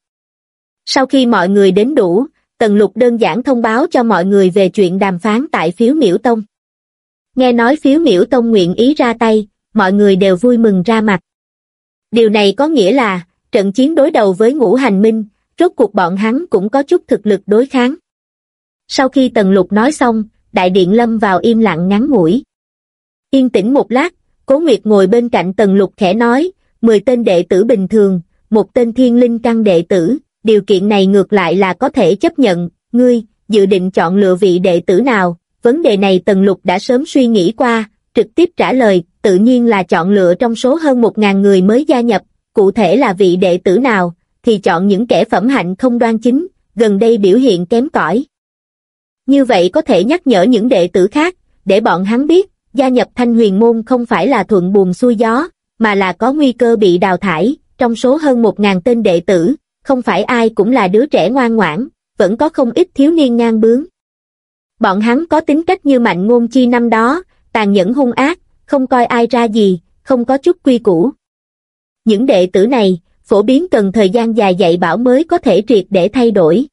Sau khi mọi người đến đủ, Tần Lục đơn giản thông báo cho mọi người về chuyện đàm phán tại phiếu miễu tông. Nghe nói phiếu miễu tông nguyện ý ra tay, mọi người đều vui mừng ra mặt. Điều này có nghĩa là, trận chiến đối đầu với ngũ hành minh, rốt cuộc bọn hắn cũng có chút thực lực đối kháng. Sau khi Tần Lục nói xong, đại điện lâm vào im lặng ngắn ngủi. Yên tĩnh một lát, Cố Nguyệt ngồi bên cạnh Tần Lục khẽ nói, 10 tên đệ tử bình thường, một tên thiên linh căn đệ tử, điều kiện này ngược lại là có thể chấp nhận, ngươi, dự định chọn lựa vị đệ tử nào, vấn đề này Tần Lục đã sớm suy nghĩ qua, trực tiếp trả lời, tự nhiên là chọn lựa trong số hơn 1.000 người mới gia nhập, cụ thể là vị đệ tử nào, thì chọn những kẻ phẩm hạnh không đoan chính, gần đây biểu hiện kém cỏi. Như vậy có thể nhắc nhở những đệ tử khác, để bọn hắn biết, gia nhập thanh huyền môn không phải là thuận buồm xuôi gió, mà là có nguy cơ bị đào thải, trong số hơn 1.000 tên đệ tử, không phải ai cũng là đứa trẻ ngoan ngoãn, vẫn có không ít thiếu niên ngang bướng. Bọn hắn có tính cách như mạnh ngôn chi năm đó, tàn nhẫn hung ác, không coi ai ra gì, không có chút quy củ. Những đệ tử này, phổ biến cần thời gian dài dạy bảo mới có thể triệt để thay đổi.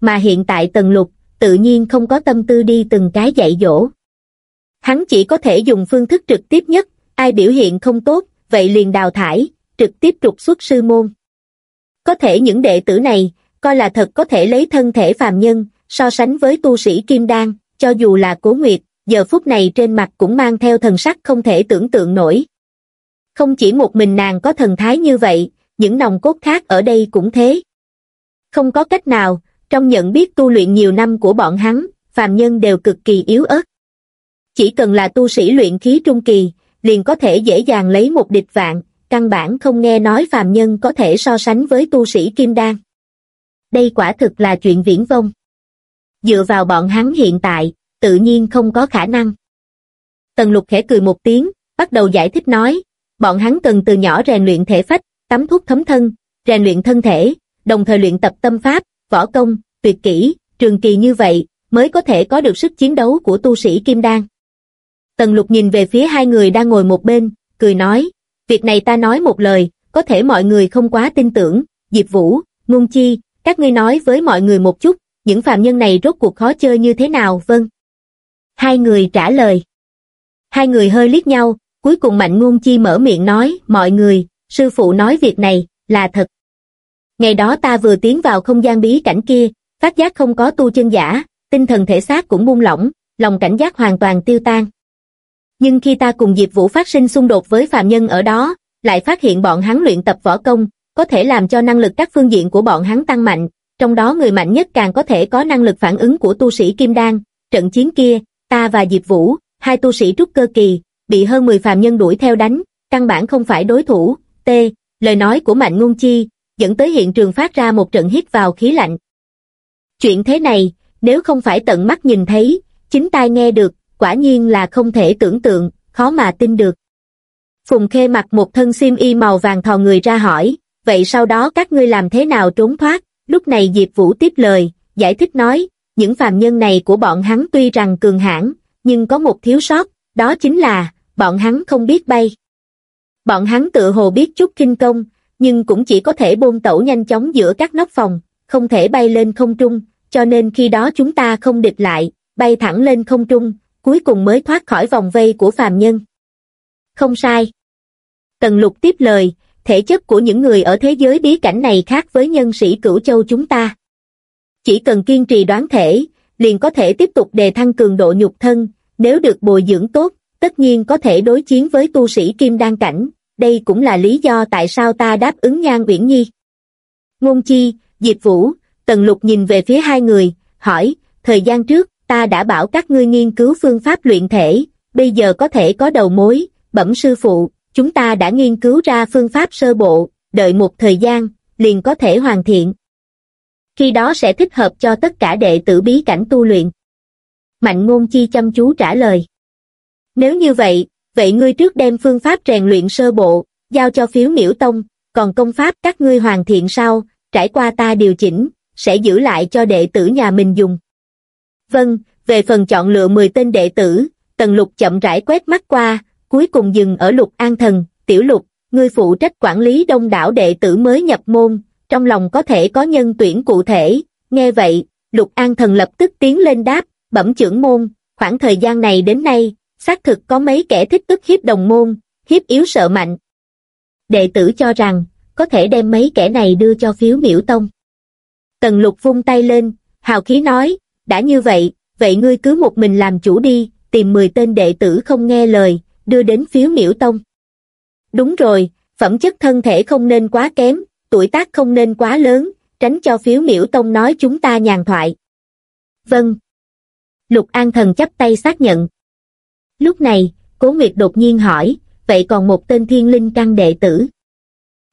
Mà hiện tại tần lục, tự nhiên không có tâm tư đi từng cái dạy dỗ. Hắn chỉ có thể dùng phương thức trực tiếp nhất, ai biểu hiện không tốt, vậy liền đào thải, trực tiếp trục xuất sư môn. Có thể những đệ tử này, coi là thật có thể lấy thân thể phàm nhân, so sánh với tu sĩ Kim Đan, cho dù là cố nguyệt, giờ phút này trên mặt cũng mang theo thần sắc không thể tưởng tượng nổi. Không chỉ một mình nàng có thần thái như vậy, những nòng cốt khác ở đây cũng thế. Không có cách nào, trong nhận biết tu luyện nhiều năm của bọn hắn, phàm nhân đều cực kỳ yếu ớt. Chỉ cần là tu sĩ luyện khí trung kỳ, liền có thể dễ dàng lấy một địch vạn, căn bản không nghe nói phàm nhân có thể so sánh với tu sĩ kim đan. Đây quả thực là chuyện viễn vông. Dựa vào bọn hắn hiện tại, tự nhiên không có khả năng. Tần lục khẽ cười một tiếng, bắt đầu giải thích nói, bọn hắn cần từ nhỏ rèn luyện thể phách, tắm thuốc thấm thân, rèn luyện thân thể, đồng thời luyện tập tâm pháp, võ công, tuyệt kỹ, trường kỳ như vậy, mới có thể có được sức chiến đấu của tu sĩ Kim Đan. Tần lục nhìn về phía hai người đang ngồi một bên, cười nói, việc này ta nói một lời, có thể mọi người không quá tin tưởng, Diệp Vũ, Ngôn Chi, các ngươi nói với mọi người một chút, những phạm nhân này rốt cuộc khó chơi như thế nào, vâng. Hai người trả lời. Hai người hơi liếc nhau, cuối cùng Mạnh Ngôn Chi mở miệng nói, mọi người, sư phụ nói việc này, là thật. Ngày đó ta vừa tiến vào không gian bí cảnh kia, phát giác không có tu chân giả, tinh thần thể xác cũng buông lỏng, lòng cảnh giác hoàn toàn tiêu tan. Nhưng khi ta cùng Diệp Vũ phát sinh xung đột với phàm nhân ở đó, lại phát hiện bọn hắn luyện tập võ công, có thể làm cho năng lực các phương diện của bọn hắn tăng mạnh, trong đó người mạnh nhất càng có thể có năng lực phản ứng của tu sĩ Kim Đan. Trận chiến kia, ta và Diệp Vũ, hai tu sĩ trúc cơ kỳ, bị hơn 10 phàm nhân đuổi theo đánh, căn bản không phải đối thủ. T. Lời nói của Mạnh Ngôn Chi, dẫn tới hiện trường phát ra một trận hít vào khí lạnh. Chuyện thế này, nếu không phải tận mắt nhìn thấy, chính tai nghe được, quả nhiên là không thể tưởng tượng, khó mà tin được. Phùng Khê mặc một thân xiêm y màu vàng thò người ra hỏi, vậy sau đó các ngươi làm thế nào trốn thoát? Lúc này Diệp Vũ tiếp lời, giải thích nói, những phàm nhân này của bọn hắn tuy rằng cường hãn, nhưng có một thiếu sót, đó chính là, bọn hắn không biết bay. Bọn hắn tự hồ biết chút kinh công, nhưng cũng chỉ có thể bôn tẩu nhanh chóng giữa các nóc phòng, không thể bay lên không trung, cho nên khi đó chúng ta không địch lại, bay thẳng lên không trung, cuối cùng mới thoát khỏi vòng vây của phàm nhân. Không sai. Tần lục tiếp lời, thể chất của những người ở thế giới bí cảnh này khác với nhân sĩ cửu châu chúng ta. Chỉ cần kiên trì đoán thể, liền có thể tiếp tục đề thăng cường độ nhục thân, nếu được bồi dưỡng tốt, tất nhiên có thể đối chiến với tu sĩ kim đan cảnh, đây cũng là lý do tại sao ta đáp ứng Nhan Uyển Nhi. Ngôn Chi, Diệp Vũ, Tần Lục nhìn về phía hai người, hỏi, thời gian trước, ta đã bảo các ngươi nghiên cứu phương pháp luyện thể, bây giờ có thể có đầu mối, bẩm sư phụ, chúng ta đã nghiên cứu ra phương pháp sơ bộ, đợi một thời gian, liền có thể hoàn thiện. Khi đó sẽ thích hợp cho tất cả đệ tử bí cảnh tu luyện. Mạnh ngôn chi chăm chú trả lời. Nếu như vậy, vậy ngươi trước đem phương pháp rèn luyện sơ bộ, giao cho phiếu miễu tông, còn công pháp các ngươi hoàn thiện sau, trải qua ta điều chỉnh, sẽ giữ lại cho đệ tử nhà mình dùng. Vâng, về phần chọn lựa 10 tên đệ tử, Tần Lục chậm rãi quét mắt qua, cuối cùng dừng ở Lục An Thần, Tiểu Lục, ngươi phụ trách quản lý đông đảo đệ tử mới nhập môn, trong lòng có thể có nhân tuyển cụ thể, nghe vậy, Lục An Thần lập tức tiến lên đáp, bẩm trưởng môn, khoảng thời gian này đến nay, xác thực có mấy kẻ thích ức hiếp đồng môn, hiếp yếu sợ mạnh. Đệ tử cho rằng, có thể đem mấy kẻ này đưa cho phiếu miễu tông. Tần lục vung tay lên, hào khí nói, đã như vậy, vậy ngươi cứ một mình làm chủ đi, tìm 10 tên đệ tử không nghe lời, đưa đến phiếu miễu tông. Đúng rồi, phẩm chất thân thể không nên quá kém, tuổi tác không nên quá lớn, tránh cho phiếu miễu tông nói chúng ta nhàn thoại. Vâng. Lục An Thần chấp tay xác nhận. Lúc này, Cố Nguyệt đột nhiên hỏi, vậy còn một tên thiên linh căn đệ tử.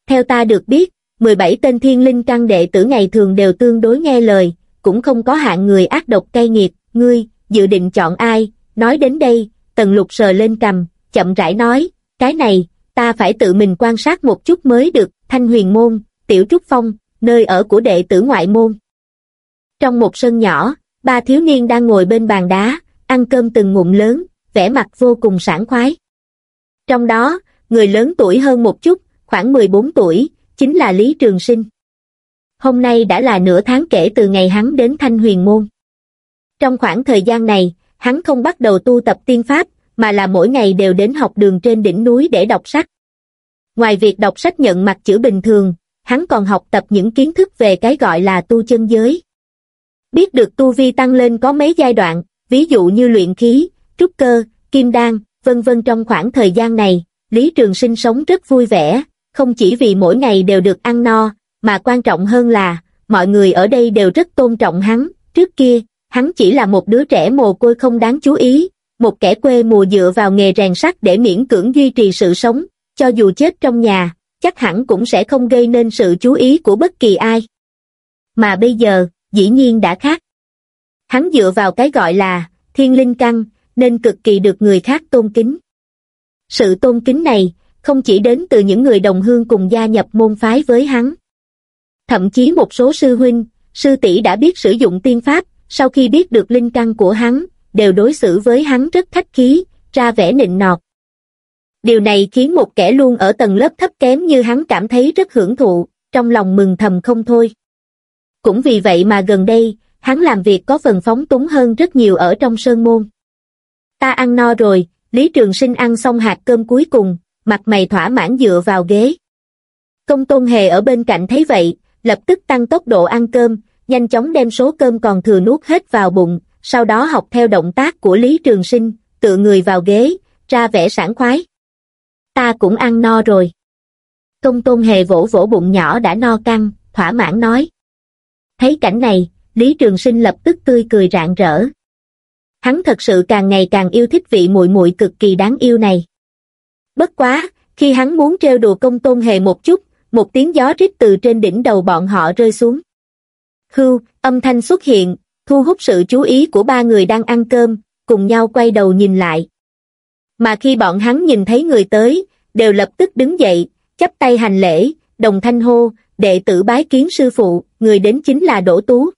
Theo ta được biết, 17 tên thiên linh căn đệ tử ngày thường đều tương đối nghe lời, cũng không có hạng người ác độc cay nghiệt, ngươi, dự định chọn ai, nói đến đây, tần lục sờ lên cầm, chậm rãi nói, cái này, ta phải tự mình quan sát một chút mới được, thanh huyền môn, tiểu trúc phong, nơi ở của đệ tử ngoại môn. Trong một sân nhỏ, ba thiếu niên đang ngồi bên bàn đá, ăn cơm từng ngụm lớn, vẻ mặt vô cùng sảng khoái. Trong đó, người lớn tuổi hơn một chút, khoảng 14 tuổi, chính là Lý Trường Sinh. Hôm nay đã là nửa tháng kể từ ngày hắn đến Thanh Huyền Môn. Trong khoảng thời gian này, hắn không bắt đầu tu tập tiên pháp, mà là mỗi ngày đều đến học đường trên đỉnh núi để đọc sách. Ngoài việc đọc sách nhận mặt chữ bình thường, hắn còn học tập những kiến thức về cái gọi là tu chân giới. Biết được tu vi tăng lên có mấy giai đoạn, ví dụ như luyện khí, trúc cơ, kim đan, vân vân trong khoảng thời gian này, Lý Trường Sinh sống rất vui vẻ, không chỉ vì mỗi ngày đều được ăn no, mà quan trọng hơn là, mọi người ở đây đều rất tôn trọng hắn, trước kia, hắn chỉ là một đứa trẻ mồ côi không đáng chú ý, một kẻ quê mùa dựa vào nghề rèn sắt để miễn cưỡng duy trì sự sống, cho dù chết trong nhà, chắc hẳn cũng sẽ không gây nên sự chú ý của bất kỳ ai. Mà bây giờ, dĩ nhiên đã khác. Hắn dựa vào cái gọi là thiên linh căn, nên cực kỳ được người khác tôn kính. Sự tôn kính này, không chỉ đến từ những người đồng hương cùng gia nhập môn phái với hắn. Thậm chí một số sư huynh, sư tỷ đã biết sử dụng tiên pháp, sau khi biết được linh căn của hắn, đều đối xử với hắn rất khách khí, ra vẻ nịnh nọt. Điều này khiến một kẻ luôn ở tầng lớp thấp kém như hắn cảm thấy rất hưởng thụ, trong lòng mừng thầm không thôi. Cũng vì vậy mà gần đây, hắn làm việc có phần phóng túng hơn rất nhiều ở trong sơn môn. Ta ăn no rồi, Lý Trường Sinh ăn xong hạt cơm cuối cùng, mặt mày thỏa mãn dựa vào ghế. Công tôn hề ở bên cạnh thấy vậy, lập tức tăng tốc độ ăn cơm, nhanh chóng đem số cơm còn thừa nuốt hết vào bụng, sau đó học theo động tác của Lý Trường Sinh, tựa người vào ghế, ra vẻ sảng khoái. Ta cũng ăn no rồi. Công tôn hề vỗ vỗ bụng nhỏ đã no căng, thỏa mãn nói. Thấy cảnh này, Lý Trường Sinh lập tức tươi cười rạng rỡ. Hắn thật sự càng ngày càng yêu thích vị muội muội cực kỳ đáng yêu này. Bất quá, khi hắn muốn trêu đùa công tôn hề một chút, một tiếng gió rít từ trên đỉnh đầu bọn họ rơi xuống. Hưu, âm thanh xuất hiện, thu hút sự chú ý của ba người đang ăn cơm, cùng nhau quay đầu nhìn lại. Mà khi bọn hắn nhìn thấy người tới, đều lập tức đứng dậy, chắp tay hành lễ, đồng thanh hô, đệ tử bái kiến sư phụ, người đến chính là Đỗ Tú.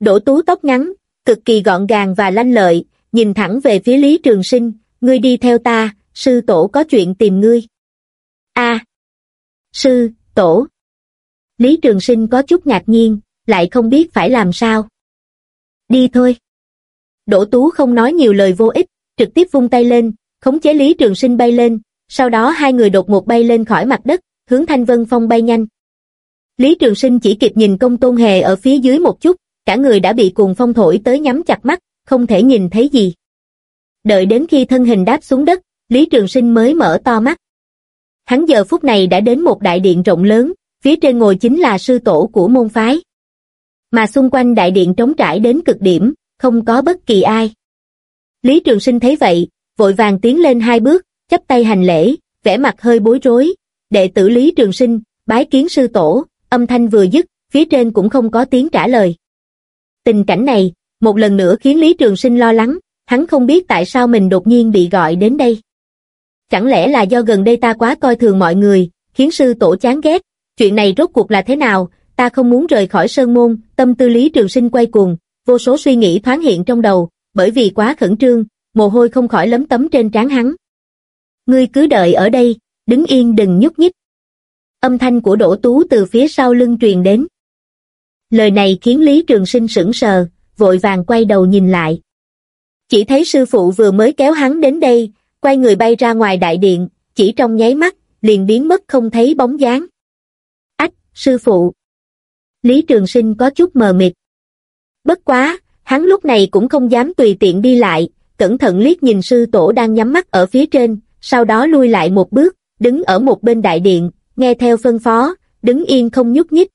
Đỗ Tú tóc ngắn, cực kỳ gọn gàng và lanh lợi, nhìn thẳng về phía Lý Trường Sinh, ngươi đi theo ta, sư tổ có chuyện tìm ngươi. A sư, tổ. Lý Trường Sinh có chút ngạc nhiên, lại không biết phải làm sao. Đi thôi. Đỗ Tú không nói nhiều lời vô ích, trực tiếp vung tay lên, khống chế Lý Trường Sinh bay lên, sau đó hai người đột ngột bay lên khỏi mặt đất, hướng Thanh Vân Phong bay nhanh. Lý Trường Sinh chỉ kịp nhìn công tôn hề ở phía dưới một chút, cả người đã bị cuồng phong thổi tới nhắm chặt mắt, không thể nhìn thấy gì. Đợi đến khi thân hình đáp xuống đất, Lý Trường Sinh mới mở to mắt. Hắn giờ phút này đã đến một đại điện rộng lớn, phía trên ngồi chính là sư tổ của môn phái. Mà xung quanh đại điện trống trải đến cực điểm, không có bất kỳ ai. Lý Trường Sinh thấy vậy, vội vàng tiến lên hai bước, chắp tay hành lễ, vẻ mặt hơi bối rối. Đệ tử Lý Trường Sinh, bái kiến sư tổ, âm thanh vừa dứt, phía trên cũng không có tiếng trả lời. Tình cảnh này, một lần nữa khiến Lý Trường Sinh lo lắng, hắn không biết tại sao mình đột nhiên bị gọi đến đây. Chẳng lẽ là do gần đây ta quá coi thường mọi người, khiến sư tổ chán ghét, chuyện này rốt cuộc là thế nào, ta không muốn rời khỏi sơn môn, tâm tư Lý Trường Sinh quay cuồng, vô số suy nghĩ thoáng hiện trong đầu, bởi vì quá khẩn trương, mồ hôi không khỏi lấm tấm trên trán hắn. Ngươi cứ đợi ở đây, đứng yên đừng nhúc nhích. Âm thanh của Đỗ Tú từ phía sau lưng truyền đến. Lời này khiến Lý Trường Sinh sững sờ, vội vàng quay đầu nhìn lại. Chỉ thấy sư phụ vừa mới kéo hắn đến đây, quay người bay ra ngoài đại điện, chỉ trong nháy mắt, liền biến mất không thấy bóng dáng. Ách, sư phụ. Lý Trường Sinh có chút mờ mịt. Bất quá, hắn lúc này cũng không dám tùy tiện đi lại, cẩn thận liếc nhìn sư tổ đang nhắm mắt ở phía trên, sau đó lui lại một bước, đứng ở một bên đại điện, nghe theo phân phó, đứng yên không nhúc nhích.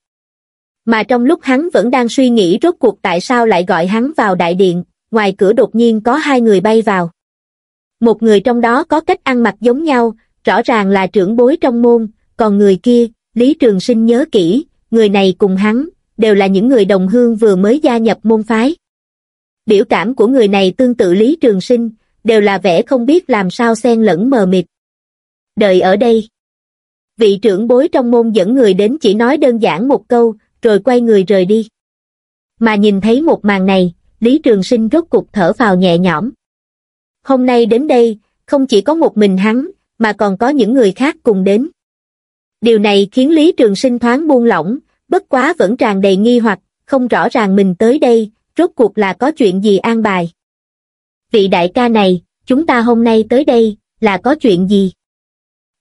Mà trong lúc hắn vẫn đang suy nghĩ rốt cuộc tại sao lại gọi hắn vào đại điện, ngoài cửa đột nhiên có hai người bay vào. Một người trong đó có cách ăn mặc giống nhau, rõ ràng là trưởng bối trong môn, còn người kia, Lý Trường Sinh nhớ kỹ, người này cùng hắn, đều là những người đồng hương vừa mới gia nhập môn phái. Biểu cảm của người này tương tự Lý Trường Sinh, đều là vẻ không biết làm sao xen lẫn mờ mịt. Đợi ở đây. Vị trưởng bối trong môn dẫn người đến chỉ nói đơn giản một câu, rồi quay người rời đi. Mà nhìn thấy một màn này, Lý Trường Sinh rốt cục thở vào nhẹ nhõm. Hôm nay đến đây, không chỉ có một mình hắn, mà còn có những người khác cùng đến. Điều này khiến Lý Trường Sinh thoáng buông lỏng, bất quá vẫn tràn đầy nghi hoặc, không rõ ràng mình tới đây, rốt cuộc là có chuyện gì an bài. Vị đại ca này, chúng ta hôm nay tới đây, là có chuyện gì?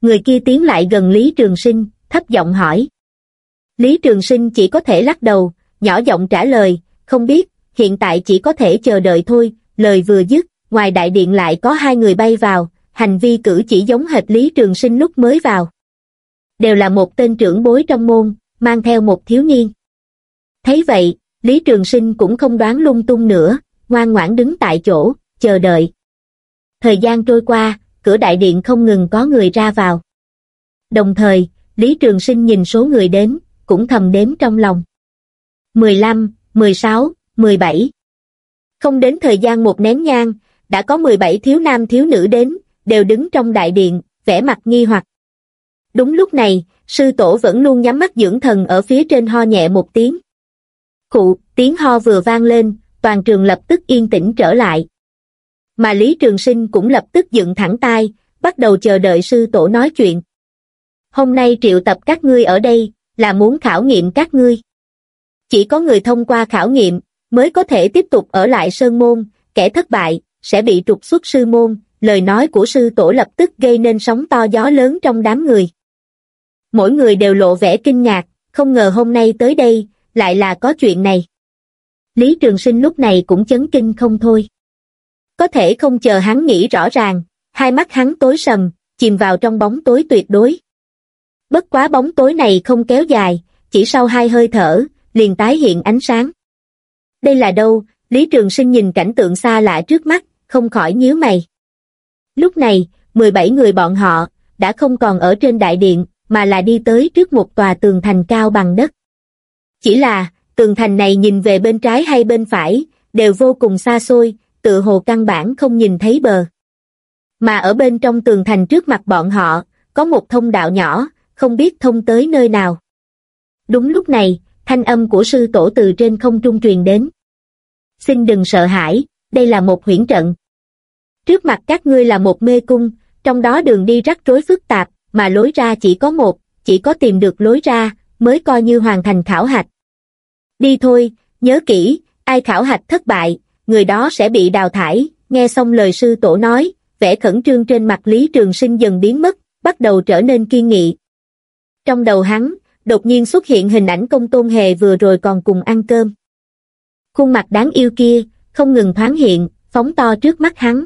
Người kia tiến lại gần Lý Trường Sinh, thấp giọng hỏi. Lý Trường Sinh chỉ có thể lắc đầu, nhỏ giọng trả lời, không biết, hiện tại chỉ có thể chờ đợi thôi, lời vừa dứt, ngoài đại điện lại có hai người bay vào, hành vi cử chỉ giống hệt Lý Trường Sinh lúc mới vào. Đều là một tên trưởng bối trong môn, mang theo một thiếu niên. Thấy vậy, Lý Trường Sinh cũng không đoán lung tung nữa, ngoan ngoãn đứng tại chỗ, chờ đợi. Thời gian trôi qua, cửa đại điện không ngừng có người ra vào. Đồng thời, Lý Trường Sinh nhìn số người đến, cũng thầm đếm trong lòng. 15, 16, 17 Không đến thời gian một nén nhang, đã có 17 thiếu nam thiếu nữ đến, đều đứng trong đại điện, vẻ mặt nghi hoặc. Đúng lúc này, sư tổ vẫn luôn nhắm mắt dưỡng thần ở phía trên ho nhẹ một tiếng. Khụ, tiếng ho vừa vang lên, toàn trường lập tức yên tĩnh trở lại. Mà Lý Trường Sinh cũng lập tức dựng thẳng tay, bắt đầu chờ đợi sư tổ nói chuyện. Hôm nay triệu tập các ngươi ở đây, là muốn khảo nghiệm các ngươi. Chỉ có người thông qua khảo nghiệm, mới có thể tiếp tục ở lại sơn môn, kẻ thất bại, sẽ bị trục xuất sư môn, lời nói của sư tổ lập tức gây nên sóng to gió lớn trong đám người. Mỗi người đều lộ vẻ kinh ngạc, không ngờ hôm nay tới đây, lại là có chuyện này. Lý Trường Sinh lúc này cũng chấn kinh không thôi. Có thể không chờ hắn nghĩ rõ ràng, hai mắt hắn tối sầm, chìm vào trong bóng tối tuyệt đối. Bất quá bóng tối này không kéo dài, chỉ sau hai hơi thở, liền tái hiện ánh sáng. Đây là đâu? Lý Trường Sinh nhìn cảnh tượng xa lạ trước mắt, không khỏi nhíu mày. Lúc này, 17 người bọn họ, đã không còn ở trên đại điện, mà là đi tới trước một tòa tường thành cao bằng đất. Chỉ là, tường thành này nhìn về bên trái hay bên phải, đều vô cùng xa xôi, tự hồ căn bản không nhìn thấy bờ. Mà ở bên trong tường thành trước mặt bọn họ, có một thông đạo nhỏ, không biết thông tới nơi nào. Đúng lúc này, thanh âm của sư tổ từ trên không trung truyền đến. Xin đừng sợ hãi, đây là một huyễn trận. Trước mặt các ngươi là một mê cung, trong đó đường đi rắc rối phức tạp, mà lối ra chỉ có một, chỉ có tìm được lối ra, mới coi như hoàn thành khảo hạch. Đi thôi, nhớ kỹ, ai khảo hạch thất bại, người đó sẽ bị đào thải, nghe xong lời sư tổ nói, vẻ khẩn trương trên mặt Lý Trường Sinh dần biến mất, bắt đầu trở nên kiên nghị. Trong đầu hắn, đột nhiên xuất hiện hình ảnh công tôn hề vừa rồi còn cùng ăn cơm. Khuôn mặt đáng yêu kia, không ngừng thoáng hiện, phóng to trước mắt hắn.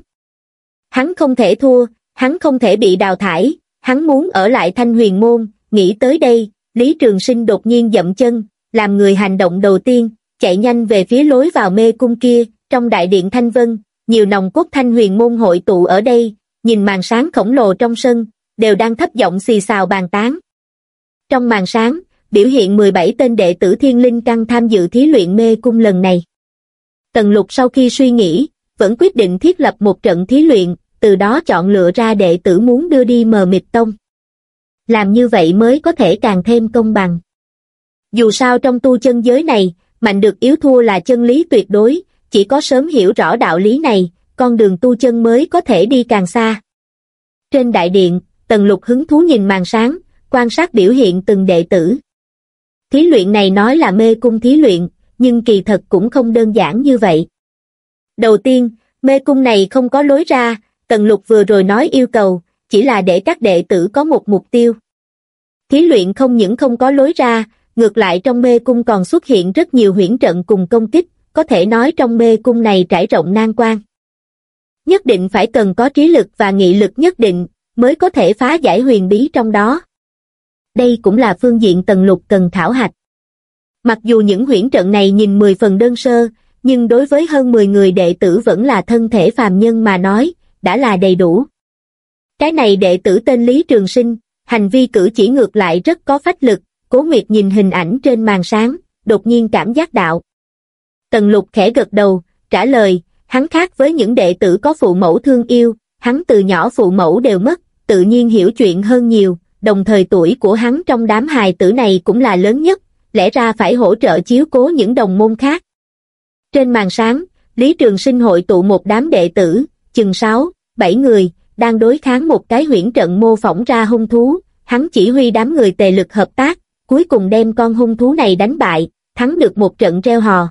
Hắn không thể thua, hắn không thể bị đào thải, hắn muốn ở lại thanh huyền môn, nghĩ tới đây, Lý Trường Sinh đột nhiên dậm chân, làm người hành động đầu tiên, chạy nhanh về phía lối vào mê cung kia, trong đại điện Thanh Vân, nhiều nòng cốt thanh huyền môn hội tụ ở đây, nhìn màn sáng khổng lồ trong sân, đều đang thấp giọng xì xào bàn tán. Trong màn sáng, biểu hiện 17 tên đệ tử thiên linh căn tham dự thí luyện mê cung lần này. Tần lục sau khi suy nghĩ, vẫn quyết định thiết lập một trận thí luyện, từ đó chọn lựa ra đệ tử muốn đưa đi mờ mịt tông. Làm như vậy mới có thể càng thêm công bằng. Dù sao trong tu chân giới này, mạnh được yếu thua là chân lý tuyệt đối, chỉ có sớm hiểu rõ đạo lý này, con đường tu chân mới có thể đi càng xa. Trên đại điện, Tần Lục hứng thú nhìn màn sáng, quan sát biểu hiện từng đệ tử. Thí luyện này nói là mê cung thí luyện, nhưng kỳ thật cũng không đơn giản như vậy. Đầu tiên, mê cung này không có lối ra, Tần Lục vừa rồi nói yêu cầu, chỉ là để các đệ tử có một mục tiêu. Thí luyện không những không có lối ra, ngược lại trong mê cung còn xuất hiện rất nhiều huyễn trận cùng công kích, có thể nói trong mê cung này trải rộng nan quan. Nhất định phải cần có trí lực và nghị lực nhất định, mới có thể phá giải huyền bí trong đó. Đây cũng là phương diện tần lục cần thảo hạch. Mặc dù những huyễn trận này nhìn 10 phần đơn sơ, nhưng đối với hơn 10 người đệ tử vẫn là thân thể phàm nhân mà nói, đã là đầy đủ. Cái này đệ tử tên Lý Trường Sinh, hành vi cử chỉ ngược lại rất có phách lực, Cố Nguyệt nhìn hình ảnh trên màn sáng, đột nhiên cảm giác đạo. Tần lục khẽ gật đầu, trả lời, hắn khác với những đệ tử có phụ mẫu thương yêu, hắn từ nhỏ phụ mẫu đều mất, tự nhiên hiểu chuyện hơn nhiều, đồng thời tuổi của hắn trong đám hài tử này cũng là lớn nhất, lẽ ra phải hỗ trợ chiếu cố những đồng môn khác. Trên màn sáng, Lý Trường Sinh hội tụ một đám đệ tử, chừng 6, 7 người, đang đối kháng một cái huyễn trận mô phỏng ra hung thú, hắn chỉ huy đám người tề lực hợp tác, cuối cùng đem con hung thú này đánh bại, thắng được một trận treo hò.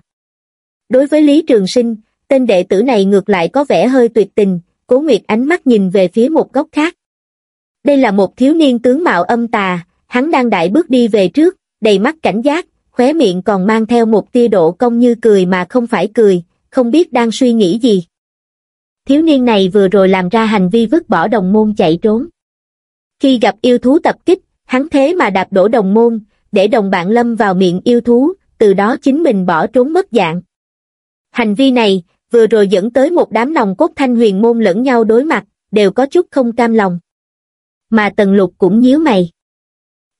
Đối với Lý Trường Sinh, tên đệ tử này ngược lại có vẻ hơi tuyệt tình, Cố Nguyệt ánh mắt nhìn về phía một góc khác. Đây là một thiếu niên tướng mạo âm tà, hắn đang đại bước đi về trước, đầy mắt cảnh giác, khóe miệng còn mang theo một tia độ công như cười mà không phải cười, không biết đang suy nghĩ gì. Thiếu niên này vừa rồi làm ra hành vi vứt bỏ đồng môn chạy trốn. Khi gặp yêu thú tập kích, hắn thế mà đạp đổ đồng môn, để đồng bạn lâm vào miệng yêu thú, từ đó chính mình bỏ trốn mất dạng. Hành vi này, vừa rồi dẫn tới một đám nòng cốt thanh huyền môn lẫn nhau đối mặt, đều có chút không cam lòng. Mà Tần Lục cũng nhíu mày.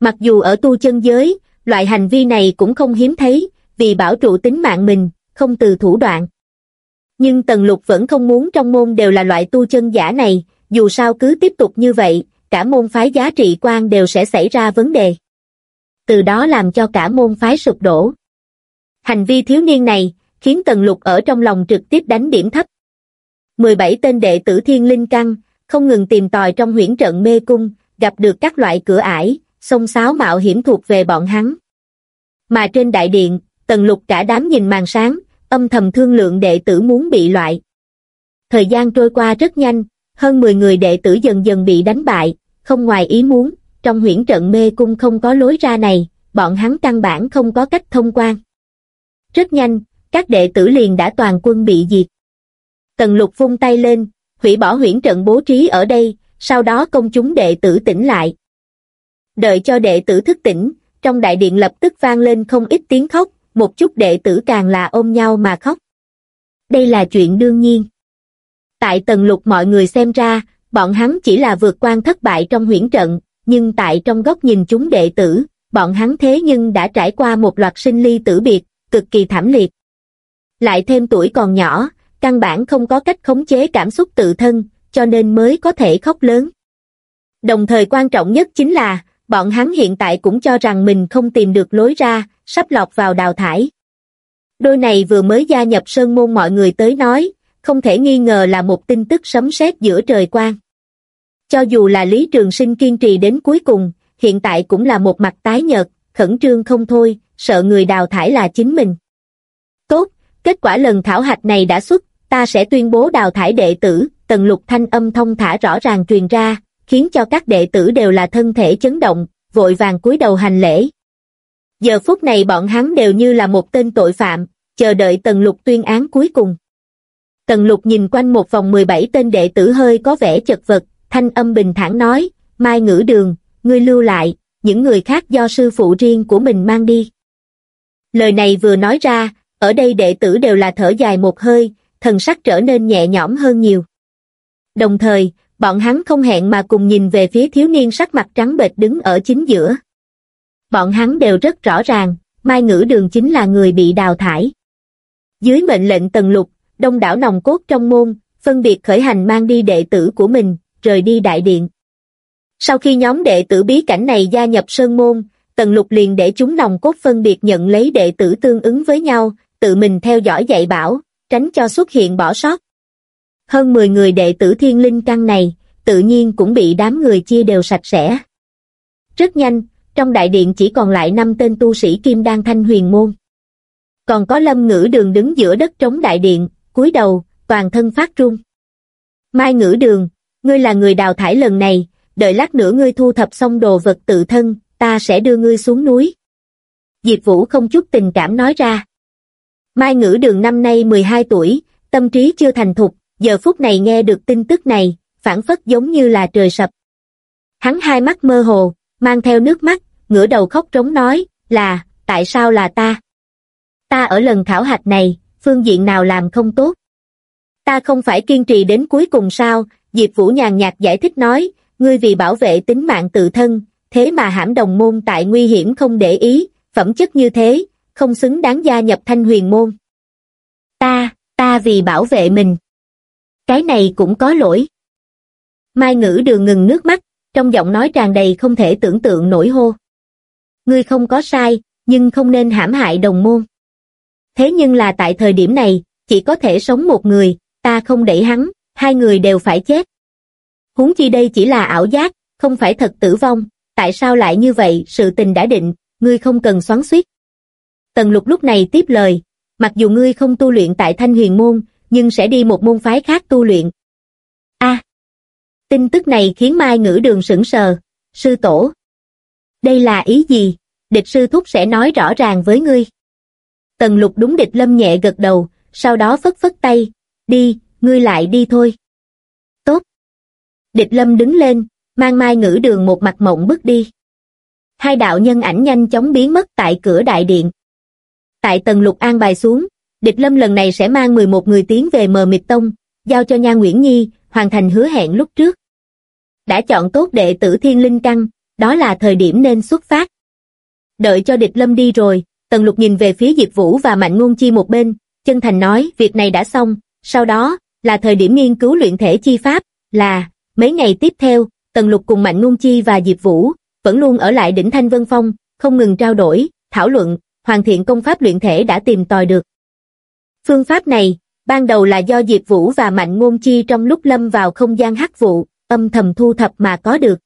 Mặc dù ở tu chân giới, loại hành vi này cũng không hiếm thấy, vì bảo trụ tính mạng mình, không từ thủ đoạn. Nhưng Tần Lục vẫn không muốn trong môn đều là loại tu chân giả này, dù sao cứ tiếp tục như vậy, cả môn phái giá trị quan đều sẽ xảy ra vấn đề. Từ đó làm cho cả môn phái sụp đổ. Hành vi thiếu niên này, khiến Tần Lục ở trong lòng trực tiếp đánh điểm thấp. 17 tên đệ tử thiên linh căn, không ngừng tìm tòi trong huyễn trận mê cung, gặp được các loại cửa ải, sông sáo mạo hiểm thuộc về bọn hắn. Mà trên đại điện, Tần Lục cả đám nhìn màn sáng, âm thầm thương lượng đệ tử muốn bị loại. Thời gian trôi qua rất nhanh, hơn 10 người đệ tử dần dần bị đánh bại, không ngoài ý muốn, trong huyễn trận mê cung không có lối ra này, bọn hắn căn bản không có cách thông quan. rất nhanh, các đệ tử liền đã toàn quân bị diệt. Tần lục vung tay lên, hủy bỏ huyễn trận bố trí ở đây, sau đó công chúng đệ tử tỉnh lại. Đợi cho đệ tử thức tỉnh, trong đại điện lập tức vang lên không ít tiếng khóc, một chút đệ tử càng là ôm nhau mà khóc. Đây là chuyện đương nhiên. Tại tầng lục mọi người xem ra, bọn hắn chỉ là vượt quan thất bại trong huyễn trận, nhưng tại trong góc nhìn chúng đệ tử, bọn hắn thế nhưng đã trải qua một loạt sinh ly tử biệt, cực kỳ thảm liệt. Lại thêm tuổi còn nhỏ, căn bản không có cách khống chế cảm xúc tự thân, cho nên mới có thể khóc lớn. Đồng thời quan trọng nhất chính là, bọn hắn hiện tại cũng cho rằng mình không tìm được lối ra, sắp lọt vào đào thải. Đôi này vừa mới gia nhập sơn môn mọi người tới nói, không thể nghi ngờ là một tin tức sấm sét giữa trời quang. Cho dù là Lý Trường Sinh kiên trì đến cuối cùng, hiện tại cũng là một mặt tái nhợt, khẩn trương không thôi, sợ người đào thải là chính mình. Tốt, kết quả lần thảo hạch này đã xuất, ta sẽ tuyên bố đào thải đệ tử, tần lục thanh âm thông thả rõ ràng truyền ra, khiến cho các đệ tử đều là thân thể chấn động, vội vàng cúi đầu hành lễ. Giờ phút này bọn hắn đều như là một tên tội phạm, chờ đợi tần lục tuyên án cuối cùng. Tần lục nhìn quanh một vòng 17 tên đệ tử hơi có vẻ chật vật, thanh âm bình thản nói, Mai ngữ đường, ngươi lưu lại, những người khác do sư phụ riêng của mình mang đi. Lời này vừa nói ra, ở đây đệ tử đều là thở dài một hơi, thần sắc trở nên nhẹ nhõm hơn nhiều. Đồng thời, bọn hắn không hẹn mà cùng nhìn về phía thiếu niên sắc mặt trắng bệch đứng ở chính giữa. Bọn hắn đều rất rõ ràng, Mai Ngữ Đường chính là người bị đào thải. Dưới mệnh lệnh tần lục, đông đảo nòng cốt trong môn, phân biệt khởi hành mang đi đệ tử của mình, rời đi đại điện. Sau khi nhóm đệ tử bí cảnh này gia nhập sơn môn, tần lục liền để chúng nòng cốt phân biệt nhận lấy đệ tử tương ứng với nhau, tự mình theo dõi dạy bảo, tránh cho xuất hiện bỏ sót. Hơn 10 người đệ tử thiên linh căn này, tự nhiên cũng bị đám người chia đều sạch sẽ. Rất nhanh, trong đại điện chỉ còn lại 5 tên tu sĩ kim đan thanh huyền môn. Còn có lâm ngữ đường đứng giữa đất trống đại điện, cúi đầu, toàn thân phát run. Mai ngữ đường, ngươi là người đào thải lần này, đợi lát nữa ngươi thu thập xong đồ vật tự thân, ta sẽ đưa ngươi xuống núi. Diệp Vũ không chút tình cảm nói ra. Mai ngữ đường năm nay 12 tuổi, tâm trí chưa thành thục, giờ phút này nghe được tin tức này, phản phất giống như là trời sập. Hắn hai mắt mơ hồ, mang theo nước mắt, ngửa đầu khóc trống nói, là, tại sao là ta? Ta ở lần khảo hạch này, phương diện nào làm không tốt? Ta không phải kiên trì đến cuối cùng sao? Diệp Vũ nhàn nhạt giải thích nói, ngươi vì bảo vệ tính mạng tự thân, thế mà hãm đồng môn tại nguy hiểm không để ý, phẩm chất như thế, không xứng đáng gia nhập thanh huyền môn. Ta, ta vì bảo vệ mình. Cái này cũng có lỗi. Mai ngữ đường ngừng nước mắt, trong giọng nói tràn đầy không thể tưởng tượng nổi hô. Ngươi không có sai, nhưng không nên hãm hại đồng môn. Thế nhưng là tại thời điểm này, chỉ có thể sống một người, ta không đẩy hắn, hai người đều phải chết. Huống chi đây chỉ là ảo giác, không phải thật tử vong, tại sao lại như vậy, sự tình đã định, ngươi không cần xoắn xuýt. Tần lục lúc này tiếp lời, mặc dù ngươi không tu luyện tại thanh huyền môn, nhưng sẽ đi một môn phái khác tu luyện. A. tin tức này khiến Mai ngữ đường sững sờ, sư tổ. Đây là ý gì? Địch sư thúc sẽ nói rõ ràng với ngươi. Tần lục đúng địch lâm nhẹ gật đầu, sau đó phất phất tay, đi, ngươi lại đi thôi. Tốt. Địch lâm đứng lên, mang mai ngữ đường một mặt mộng bước đi. Hai đạo nhân ảnh nhanh chóng biến mất tại cửa đại điện. Tại tầng lục an bài xuống, địch lâm lần này sẽ mang 11 người tiến về mờ mịt tông, giao cho Nha Nguyễn Nhi, hoàn thành hứa hẹn lúc trước. Đã chọn tốt đệ tử thiên linh căn, đó là thời điểm nên xuất phát. Đợi cho địch lâm đi rồi, tần lục nhìn về phía Diệp Vũ và Mạnh Ngôn Chi một bên, chân thành nói việc này đã xong, sau đó, là thời điểm nghiên cứu luyện thể chi pháp, là, mấy ngày tiếp theo, tần lục cùng Mạnh Ngôn Chi và Diệp Vũ, vẫn luôn ở lại đỉnh Thanh Vân Phong, không ngừng trao đổi, thảo luận, hoàn thiện công pháp luyện thể đã tìm tòi được. Phương pháp này, ban đầu là do Diệp Vũ và Mạnh Ngôn Chi trong lúc lâm vào không gian hắc vụ, âm thầm thu thập mà có được.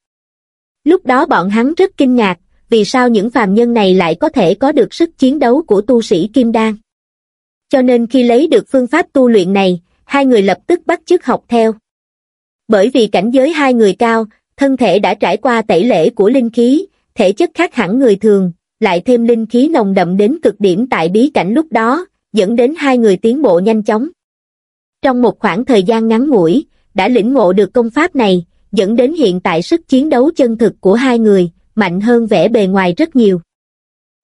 Lúc đó bọn hắn rất kinh ngạc, vì sao những phàm nhân này lại có thể có được sức chiến đấu của tu sĩ Kim Đan. Cho nên khi lấy được phương pháp tu luyện này, hai người lập tức bắt chước học theo. Bởi vì cảnh giới hai người cao, thân thể đã trải qua tẩy lễ của linh khí, thể chất khác hẳn người thường, lại thêm linh khí nồng đậm đến cực điểm tại bí cảnh lúc đó, dẫn đến hai người tiến bộ nhanh chóng. Trong một khoảng thời gian ngắn ngủi, đã lĩnh ngộ được công pháp này, dẫn đến hiện tại sức chiến đấu chân thực của hai người, mạnh hơn vẻ bề ngoài rất nhiều.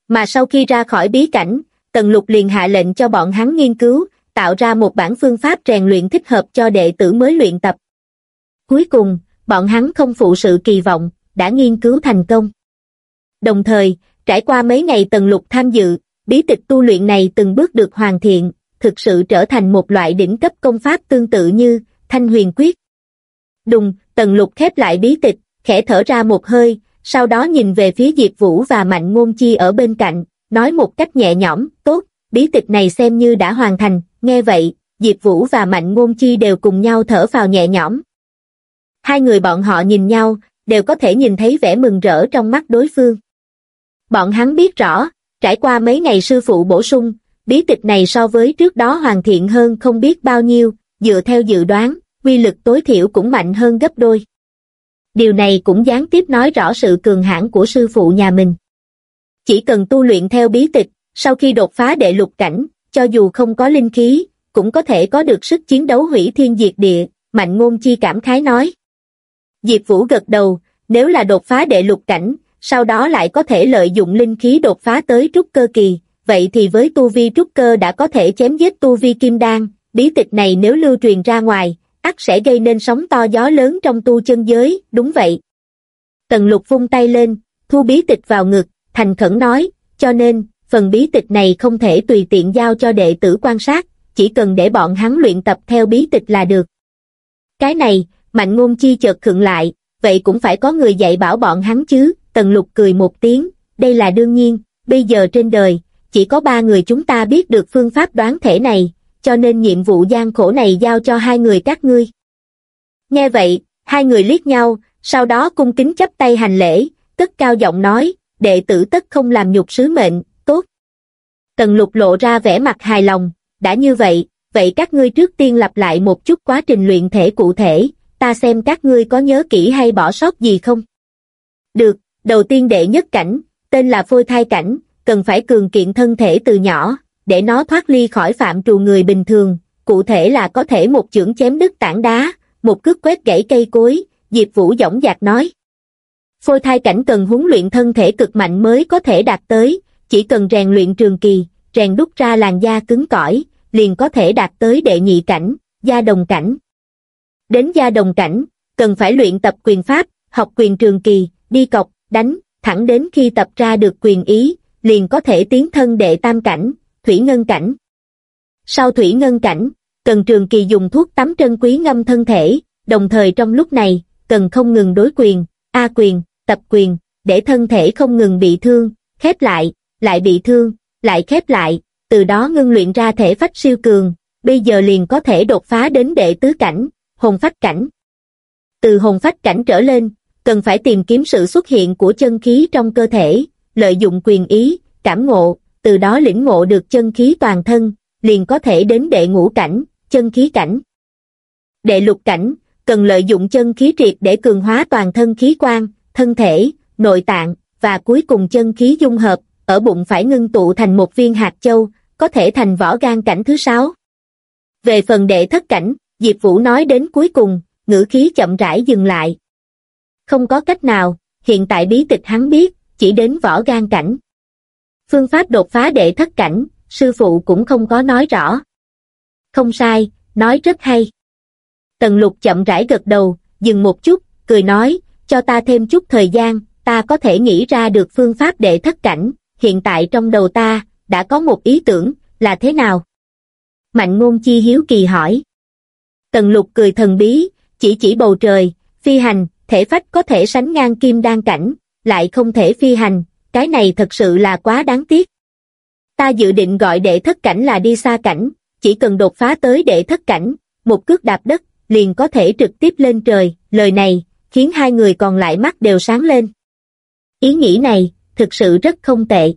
Mà sau khi ra khỏi bí cảnh, Tần Lục liền hạ lệnh cho bọn hắn nghiên cứu, tạo ra một bản phương pháp rèn luyện thích hợp cho đệ tử mới luyện tập. Cuối cùng, bọn hắn không phụ sự kỳ vọng, đã nghiên cứu thành công. Đồng thời, trải qua mấy ngày Tần Lục tham dự, bí tịch tu luyện này từng bước được hoàn thiện, thực sự trở thành một loại đỉnh cấp công pháp tương tự như Thanh Huyền Quyết. Đùng, Tần Lục khép lại bí tịch, khẽ thở ra một hơi, sau đó nhìn về phía Diệp Vũ và Mạnh Ngôn Chi ở bên cạnh, nói một cách nhẹ nhõm, tốt, bí tịch này xem như đã hoàn thành, nghe vậy, Diệp Vũ và Mạnh Ngôn Chi đều cùng nhau thở vào nhẹ nhõm. Hai người bọn họ nhìn nhau, đều có thể nhìn thấy vẻ mừng rỡ trong mắt đối phương. Bọn hắn biết rõ, trải qua mấy ngày sư phụ bổ sung, bí tịch này so với trước đó hoàn thiện hơn không biết bao nhiêu, dựa theo dự đoán, quy lực tối thiểu cũng mạnh hơn gấp đôi. Điều này cũng gián tiếp nói rõ sự cường hãn của sư phụ nhà mình. Chỉ cần tu luyện theo bí tịch, sau khi đột phá đệ lục cảnh, cho dù không có linh khí, cũng có thể có được sức chiến đấu hủy thiên diệt địa, mạnh ngôn chi cảm khái nói. Diệp Vũ gật đầu, nếu là đột phá đệ lục cảnh, sau đó lại có thể lợi dụng linh khí đột phá tới trúc cơ kỳ, vậy thì với tu vi trúc cơ đã có thể chém giết tu vi kim đan, bí tịch này nếu lưu truyền ra ngoài, ắt sẽ gây nên sóng to gió lớn trong tu chân giới, đúng vậy. Tần lục vung tay lên, thu bí tịch vào ngực, thành khẩn nói, cho nên, phần bí tịch này không thể tùy tiện giao cho đệ tử quan sát, chỉ cần để bọn hắn luyện tập theo bí tịch là được. Cái này, mạnh ngôn chi chợt khựng lại, vậy cũng phải có người dạy bảo bọn hắn chứ, tần lục cười một tiếng, đây là đương nhiên, bây giờ trên đời, chỉ có ba người chúng ta biết được phương pháp đoán thể này, cho nên nhiệm vụ gian khổ này giao cho hai người các ngươi. Nghe vậy, hai người liếc nhau, sau đó cung kính chấp tay hành lễ, cất cao giọng nói, đệ tử tất không làm nhục sứ mệnh, tốt. Tần lục lộ ra vẻ mặt hài lòng, đã như vậy, vậy các ngươi trước tiên lặp lại một chút quá trình luyện thể cụ thể, ta xem các ngươi có nhớ kỹ hay bỏ sót gì không? Được, đầu tiên đệ nhất cảnh, tên là phôi thai cảnh, cần phải cường kiện thân thể từ nhỏ, để nó thoát ly khỏi phạm trù người bình thường, cụ thể là có thể một chưởng chém đứt tảng đá, một cước quét gãy cây cối, Diệp Vũ dõng dạc nói. Phôi thai cảnh cần huấn luyện thân thể cực mạnh mới có thể đạt tới, chỉ cần rèn luyện trường kỳ, rèn đúc ra làn da cứng cỏi, liền có thể đạt tới đệ nhị cảnh, gia đồng cảnh. Đến gia đồng cảnh, cần phải luyện tập quyền pháp, học quyền trường kỳ, đi cọc, đánh, thẳng đến khi tập ra được quyền ý, liền có thể tiến thân đệ tam cảnh, thủy ngân cảnh. Sau thủy ngân cảnh, cần trường kỳ dùng thuốc tắm trân quý ngâm thân thể, đồng thời trong lúc này, cần không ngừng đối quyền, A quyền, tập quyền, để thân thể không ngừng bị thương, khép lại, lại bị thương, lại khép lại, từ đó ngưng luyện ra thể phách siêu cường, bây giờ liền có thể đột phá đến đệ tứ cảnh, hồn phách cảnh. Từ hồn phách cảnh trở lên, cần phải tìm kiếm sự xuất hiện của chân khí trong cơ thể, lợi dụng quyền ý, cảm ngộ, từ đó lĩnh ngộ được chân khí toàn thân, liền có thể đến đệ ngũ cảnh, chân khí cảnh. Đệ lục cảnh, cần lợi dụng chân khí triệt để cường hóa toàn thân khí quan, thân thể, nội tạng, và cuối cùng chân khí dung hợp, ở bụng phải ngưng tụ thành một viên hạt châu, có thể thành võ gan cảnh thứ sáu. Về phần đệ thất cảnh, Diệp Vũ nói đến cuối cùng, ngữ khí chậm rãi dừng lại. Không có cách nào, hiện tại bí tịch hắn biết, chỉ đến võ gan cảnh. Phương pháp đột phá đệ thất cảnh, sư phụ cũng không có nói rõ. Không sai, nói rất hay. Tần lục chậm rãi gật đầu, dừng một chút, cười nói, cho ta thêm chút thời gian, ta có thể nghĩ ra được phương pháp đệ thất cảnh, hiện tại trong đầu ta, đã có một ý tưởng, là thế nào? Mạnh ngôn chi hiếu kỳ hỏi. Tần lục cười thần bí, chỉ chỉ bầu trời, phi hành, thể phách có thể sánh ngang kim đan cảnh, lại không thể phi hành, cái này thật sự là quá đáng tiếc. Ta dự định gọi đệ thất cảnh là đi xa cảnh, chỉ cần đột phá tới đệ thất cảnh, một cước đạp đất, liền có thể trực tiếp lên trời, lời này, khiến hai người còn lại mắt đều sáng lên. Ý nghĩ này, thực sự rất không tệ.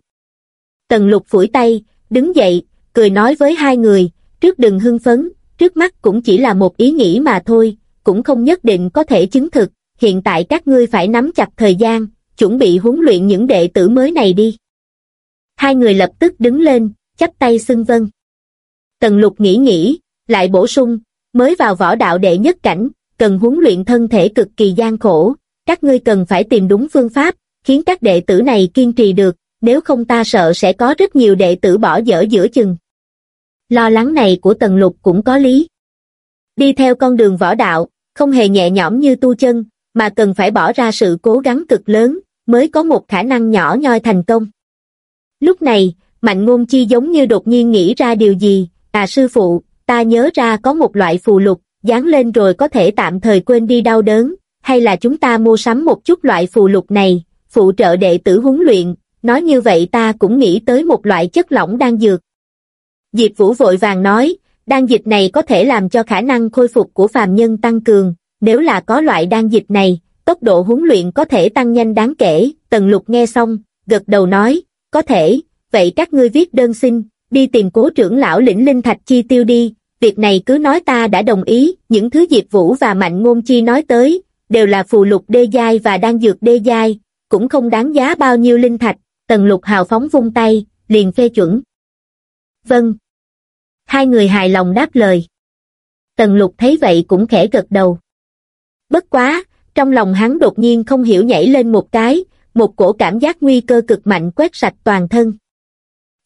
Tần lục phủi tay, đứng dậy, cười nói với hai người, trước đừng hưng phấn, trước mắt cũng chỉ là một ý nghĩ mà thôi, cũng không nhất định có thể chứng thực, hiện tại các ngươi phải nắm chặt thời gian, chuẩn bị huấn luyện những đệ tử mới này đi. Hai người lập tức đứng lên, chắp tay xưng vân. Tần lục nghĩ nghĩ, lại bổ sung, mới vào võ đạo đệ nhất cảnh, cần huấn luyện thân thể cực kỳ gian khổ, các ngươi cần phải tìm đúng phương pháp, khiến các đệ tử này kiên trì được, nếu không ta sợ sẽ có rất nhiều đệ tử bỏ dở giữa chừng. Lo lắng này của Tần Lục cũng có lý. Đi theo con đường võ đạo, không hề nhẹ nhõm như tu chân, mà cần phải bỏ ra sự cố gắng cực lớn, mới có một khả năng nhỏ nhoi thành công. Lúc này, Mạnh Ngôn Chi giống như đột nhiên nghĩ ra điều gì, à sư phụ, ta nhớ ra có một loại phù lục, dán lên rồi có thể tạm thời quên đi đau đớn, hay là chúng ta mua sắm một chút loại phù lục này, phụ trợ đệ tử huấn luyện, nói như vậy ta cũng nghĩ tới một loại chất lỏng đang dược. Diệp Vũ vội vàng nói, đan dịch này có thể làm cho khả năng khôi phục của phàm nhân tăng cường, nếu là có loại đan dịch này, tốc độ huấn luyện có thể tăng nhanh đáng kể, Tần Lục nghe xong, gật đầu nói, có thể, vậy các ngươi viết đơn xin, đi tìm cố trưởng lão lĩnh linh thạch chi tiêu đi, việc này cứ nói ta đã đồng ý, những thứ Diệp Vũ và Mạnh Ngôn Chi nói tới, đều là phù lục đê giai và đan dược đê giai, cũng không đáng giá bao nhiêu linh thạch, Tần Lục hào phóng vung tay, liền phê chuẩn. Vâng. Hai người hài lòng đáp lời. Tần Lục thấy vậy cũng khẽ gật đầu. Bất quá, trong lòng hắn đột nhiên không hiểu nhảy lên một cái, một cổ cảm giác nguy cơ cực mạnh quét sạch toàn thân.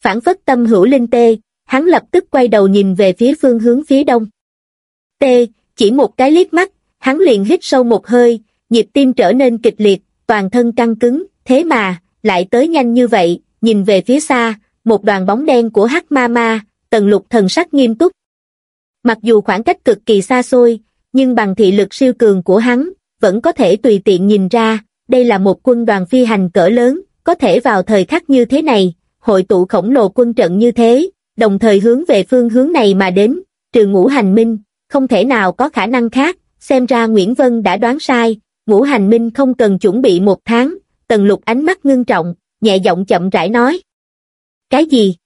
Phản phất tâm hữu linh tê, hắn lập tức quay đầu nhìn về phía phương hướng phía đông. Tê, chỉ một cái liếc mắt, hắn liền hít sâu một hơi, nhịp tim trở nên kịch liệt, toàn thân căng cứng, thế mà, lại tới nhanh như vậy, nhìn về phía xa, một đoàn bóng đen của hắc ma ma, tần lục thần sắc nghiêm túc. Mặc dù khoảng cách cực kỳ xa xôi, nhưng bằng thị lực siêu cường của hắn, vẫn có thể tùy tiện nhìn ra, đây là một quân đoàn phi hành cỡ lớn, có thể vào thời khắc như thế này, hội tụ khổng lồ quân trận như thế, đồng thời hướng về phương hướng này mà đến, trừ ngũ hành minh, không thể nào có khả năng khác, xem ra Nguyễn Vân đã đoán sai, ngũ hành minh không cần chuẩn bị một tháng, tần lục ánh mắt ngưng trọng, nhẹ giọng chậm rãi nói. Cái gì?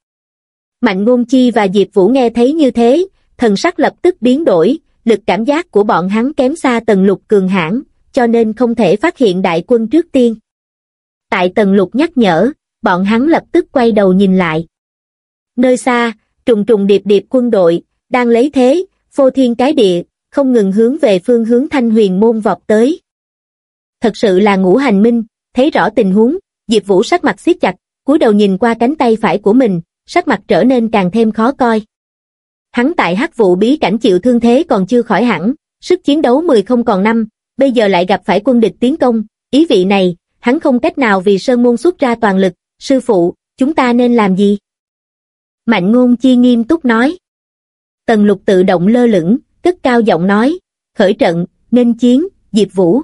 Mạnh Ngôn Chi và Diệp Vũ nghe thấy như thế, thần sắc lập tức biến đổi, lực cảm giác của bọn hắn kém xa tần lục cường hãn, cho nên không thể phát hiện đại quân trước tiên. Tại tần lục nhắc nhở, bọn hắn lập tức quay đầu nhìn lại. Nơi xa, trùng trùng điệp điệp quân đội, đang lấy thế, phô thiên cái địa, không ngừng hướng về phương hướng thanh huyền môn vọt tới. Thật sự là ngũ hành minh, thấy rõ tình huống, Diệp Vũ sắc mặt siết chặt, cúi đầu nhìn qua cánh tay phải của mình, sắc mặt trở nên càng thêm khó coi. Hắn tại hắc vụ bí cảnh chịu thương thế còn chưa khỏi hẳn, sức chiến đấu 10 không còn năm, bây giờ lại gặp phải quân địch tiến công, ý vị này, hắn không cách nào vì sơn môn xuất ra toàn lực, sư phụ, chúng ta nên làm gì? Mạnh ngôn chi nghiêm túc nói. Tần lục tự động lơ lửng, cất cao giọng nói, khởi trận, nên chiến, diệp vũ.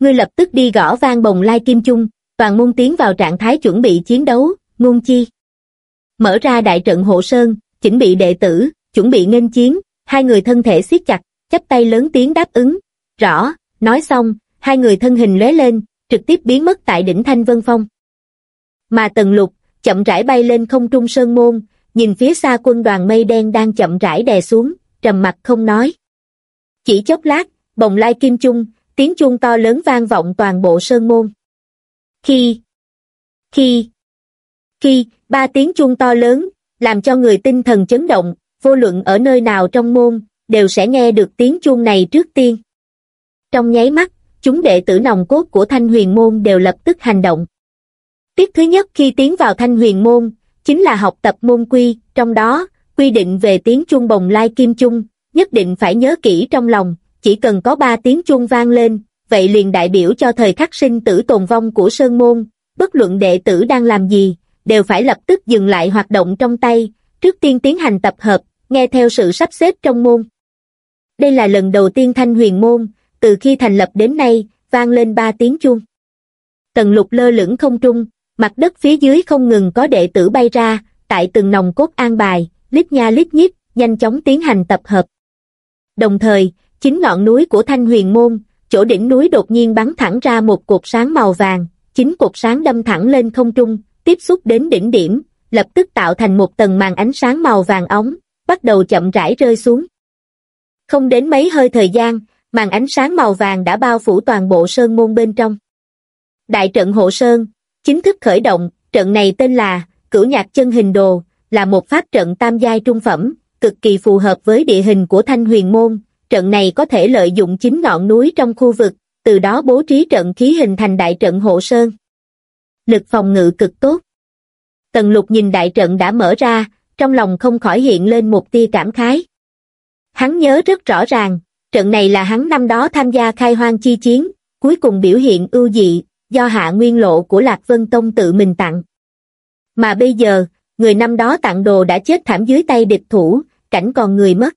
Ngươi lập tức đi gõ vang bồng lai kim chung, toàn môn tiến vào trạng thái chuẩn bị chiến đấu, ngôn chi. Mở ra đại trận hộ sơn, chỉnh bị đệ tử, chuẩn bị nghênh chiến, hai người thân thể siết chặt, chắp tay lớn tiếng đáp ứng. Rõ, nói xong, hai người thân hình lóe lên, trực tiếp biến mất tại đỉnh Thanh Vân Phong. Mà Tần Lục, chậm rãi bay lên không trung sơn môn, nhìn phía xa quân đoàn mây đen đang chậm rãi đè xuống, trầm mặt không nói. Chỉ chốc lát, bồng lai kim chung, tiếng chuông to lớn vang vọng toàn bộ sơn môn. Khi, khi, khi, ba tiếng chuông to lớn, làm cho người tinh thần chấn động, vô luận ở nơi nào trong môn, đều sẽ nghe được tiếng chuông này trước tiên. Trong nháy mắt, chúng đệ tử nòng cốt của thanh huyền môn đều lập tức hành động. Tiết thứ nhất khi tiến vào thanh huyền môn, chính là học tập môn quy, trong đó, quy định về tiếng chuông bồng lai kim chung, nhất định phải nhớ kỹ trong lòng, chỉ cần có ba tiếng chuông vang lên, vậy liền đại biểu cho thời khắc sinh tử tồn vong của Sơn Môn, bất luận đệ tử đang làm gì, đều phải lập tức dừng lại hoạt động trong tay, trước tiên tiến hành tập hợp, nghe theo sự sắp xếp trong môn. Đây là lần đầu tiên thanh huyền môn, từ khi thành lập đến nay, vang lên ba tiếng chuông. Tần lục lơ lửng không trung, mặt đất phía dưới không ngừng có đệ tử bay ra, tại từng nòng cốt an bài, lít nha lít nhít, nhanh chóng tiến hành tập hợp. Đồng thời, chính ngọn núi của Thanh Huyền Môn, chỗ đỉnh núi đột nhiên bắn thẳng ra một cột sáng màu vàng, chính cột sáng đâm thẳng lên không trung, tiếp xúc đến đỉnh điểm, lập tức tạo thành một tầng màn ánh sáng màu vàng ống, bắt đầu chậm rãi rơi xuống. Không đến mấy hơi thời gian, màn ánh sáng màu vàng đã bao phủ toàn bộ sơn môn bên trong. Đại trận hộ sơn, chính thức khởi động, trận này tên là cửu nhạc chân hình đồ, là một pháp trận tam giai trung phẩm, cực kỳ phù hợp với địa hình của thanh huyền môn, trận này có thể lợi dụng chính ngọn núi trong khu vực, từ đó bố trí trận khí hình thành đại trận hộ sơn. Lực phòng ngự cực tốt. Tần lục nhìn đại trận đã mở ra, trong lòng không khỏi hiện lên một tia cảm khái. Hắn nhớ rất rõ ràng, trận này là hắn năm đó tham gia khai hoang chi chiến, cuối cùng biểu hiện ưu dị, do hạ nguyên lộ của Lạc Vân Tông tự mình tặng. Mà bây giờ, người năm đó tặng đồ đã chết thảm dưới tay địch thủ, cảnh còn người mất.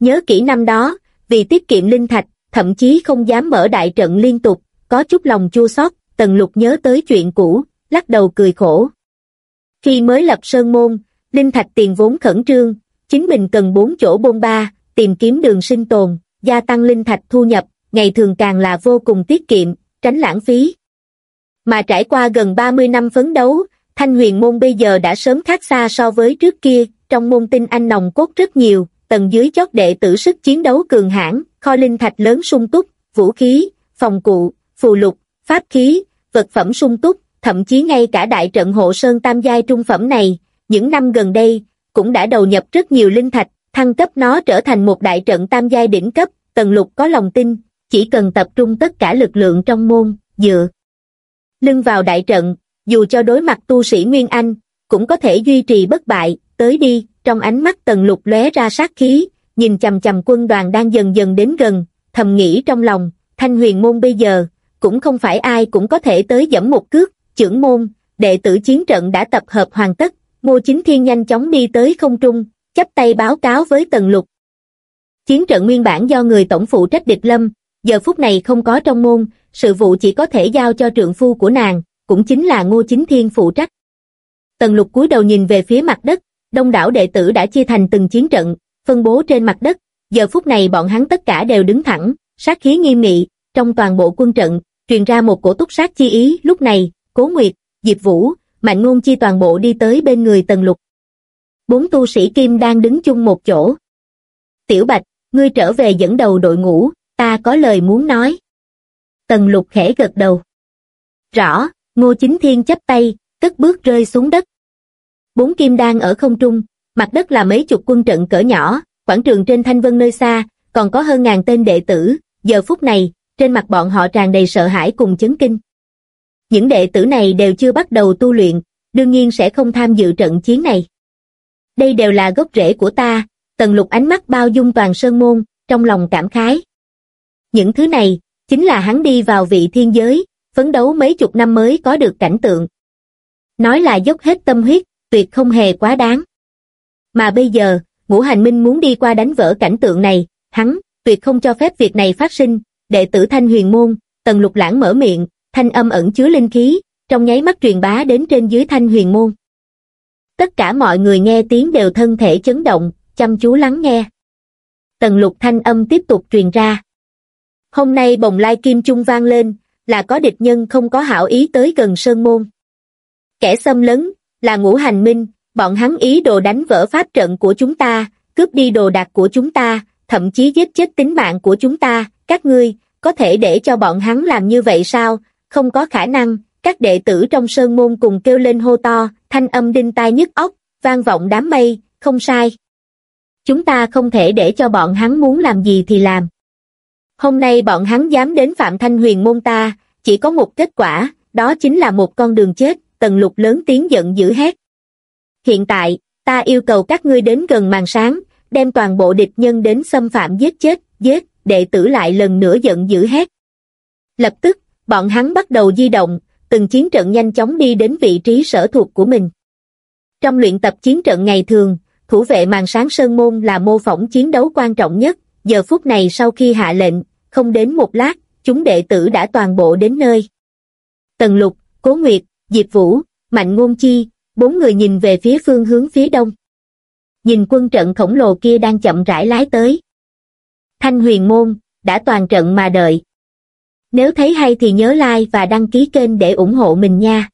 Nhớ kỹ năm đó, vì tiết kiệm linh thạch, thậm chí không dám mở đại trận liên tục, có chút lòng chua xót, Tần Lục nhớ tới chuyện cũ, lắc đầu cười khổ. Khi mới lập sơn môn, linh thạch tiền vốn khẩn trương, chính mình cần bốn chỗ bôn ba, tìm kiếm đường sinh tồn, gia tăng linh thạch thu nhập, ngày thường càng là vô cùng tiết kiệm, tránh lãng phí. Mà trải qua gần 30 năm phấn đấu, Thanh huyền môn bây giờ đã sớm khác xa so với trước kia, trong môn tinh anh nồng cốt rất nhiều, tầng dưới chót đệ tử sức chiến đấu cường hãn, kho linh thạch lớn sung túc, vũ khí, phòng cụ, phù lục, pháp khí, vật phẩm sung túc, thậm chí ngay cả đại trận hộ sơn tam giai trung phẩm này, những năm gần đây, cũng đã đầu nhập rất nhiều linh thạch, thăng cấp nó trở thành một đại trận tam giai đỉnh cấp, tần lục có lòng tin, chỉ cần tập trung tất cả lực lượng trong môn, dựa. Lưng vào đại trận, dù cho đối mặt tu sĩ Nguyên Anh, cũng có thể duy trì bất bại, tới đi, trong ánh mắt tần lục lóe ra sát khí, nhìn chầm chầm quân đoàn đang dần dần đến gần, thầm nghĩ trong lòng, thanh huyền môn bây giờ, cũng không phải ai cũng có thể tới dẫm một cước, trưởng môn, đệ tử chiến trận đã tập hợp hoàn tất, Ngô Chính Thiên nhanh chóng đi tới không trung, chắp tay báo cáo với Tần Lục. Chiến trận nguyên bản do người tổng phụ trách địch lâm, giờ phút này không có trong môn, sự vụ chỉ có thể giao cho trượng phu của nàng, cũng chính là Ngô Chính Thiên phụ trách. Tần Lục cúi đầu nhìn về phía mặt đất, đông đảo đệ tử đã chia thành từng chiến trận, phân bố trên mặt đất, giờ phút này bọn hắn tất cả đều đứng thẳng, sát khí nghiêm nghị, trong toàn bộ quân trận, truyền ra một cổ túc sát chi ý, lúc này, Cố Nguyệt, Diệp Vũ, Mạnh Ngôn Chi toàn bộ đi tới bên người Tần Lục. Bốn tu sĩ kim đang đứng chung một chỗ. Tiểu Bạch, ngươi trở về dẫn đầu đội ngũ, ta có lời muốn nói. Tần Lục khẽ gật đầu. Rõ, Ngô Chính Thiên chấp tay, cất bước rơi xuống đất. Bốn kim đang ở không trung, mặt đất là mấy chục quân trận cỡ nhỏ, quảng trường trên Thanh Vân nơi xa, còn có hơn ngàn tên đệ tử, giờ phút này, trên mặt bọn họ tràn đầy sợ hãi cùng chấn kinh. Những đệ tử này đều chưa bắt đầu tu luyện, đương nhiên sẽ không tham dự trận chiến này. Đây đều là gốc rễ của ta, tần lục ánh mắt bao dung toàn sơn môn, trong lòng cảm khái. Những thứ này, chính là hắn đi vào vị thiên giới, phấn đấu mấy chục năm mới có được cảnh tượng. Nói là dốc hết tâm huyết, tuyệt không hề quá đáng. Mà bây giờ, ngũ hành minh muốn đi qua đánh vỡ cảnh tượng này, hắn, tuyệt không cho phép việc này phát sinh, đệ tử thanh huyền môn, tần lục lãng mở miệng, thanh âm ẩn chứa linh khí, trong nháy mắt truyền bá đến trên dưới thanh huyền môn. Tất cả mọi người nghe tiếng đều thân thể chấn động, chăm chú lắng nghe. Tần lục thanh âm tiếp tục truyền ra. Hôm nay bồng lai kim trung vang lên, là có địch nhân không có hảo ý tới gần sơn môn. Kẻ xâm lấn, là ngũ hành minh, bọn hắn ý đồ đánh vỡ pháp trận của chúng ta, cướp đi đồ đạc của chúng ta, thậm chí giết chết tính mạng của chúng ta, các ngươi, có thể để cho bọn hắn làm như vậy sao, không có khả năng, các đệ tử trong sơn môn cùng kêu lên hô to, thanh âm đinh tai nhức óc, vang vọng đám mây, không sai. Chúng ta không thể để cho bọn hắn muốn làm gì thì làm. Hôm nay bọn hắn dám đến Phạm Thanh Huyền môn ta, chỉ có một kết quả, đó chính là một con đường chết, tần lục lớn tiếng giận dữ hét. Hiện tại, ta yêu cầu các ngươi đến gần màn sáng, đem toàn bộ địch nhân đến xâm phạm giết chết, giết, đệ tử lại lần nữa giận dữ hét. Lập tức, bọn hắn bắt đầu di động, từng chiến trận nhanh chóng đi đến vị trí sở thuộc của mình. Trong luyện tập chiến trận ngày thường, thủ vệ màn sáng sơn môn là mô phỏng chiến đấu quan trọng nhất, giờ phút này sau khi hạ lệnh, không đến một lát, chúng đệ tử đã toàn bộ đến nơi. Tần Lục, Cố Nguyệt, Diệp Vũ, Mạnh Ngôn Chi, bốn người nhìn về phía phương hướng phía đông. Nhìn quân trận khổng lồ kia đang chậm rãi lái tới. Thanh huyền môn, đã toàn trận mà đợi. Nếu thấy hay thì nhớ like và đăng ký kênh để ủng hộ mình nha.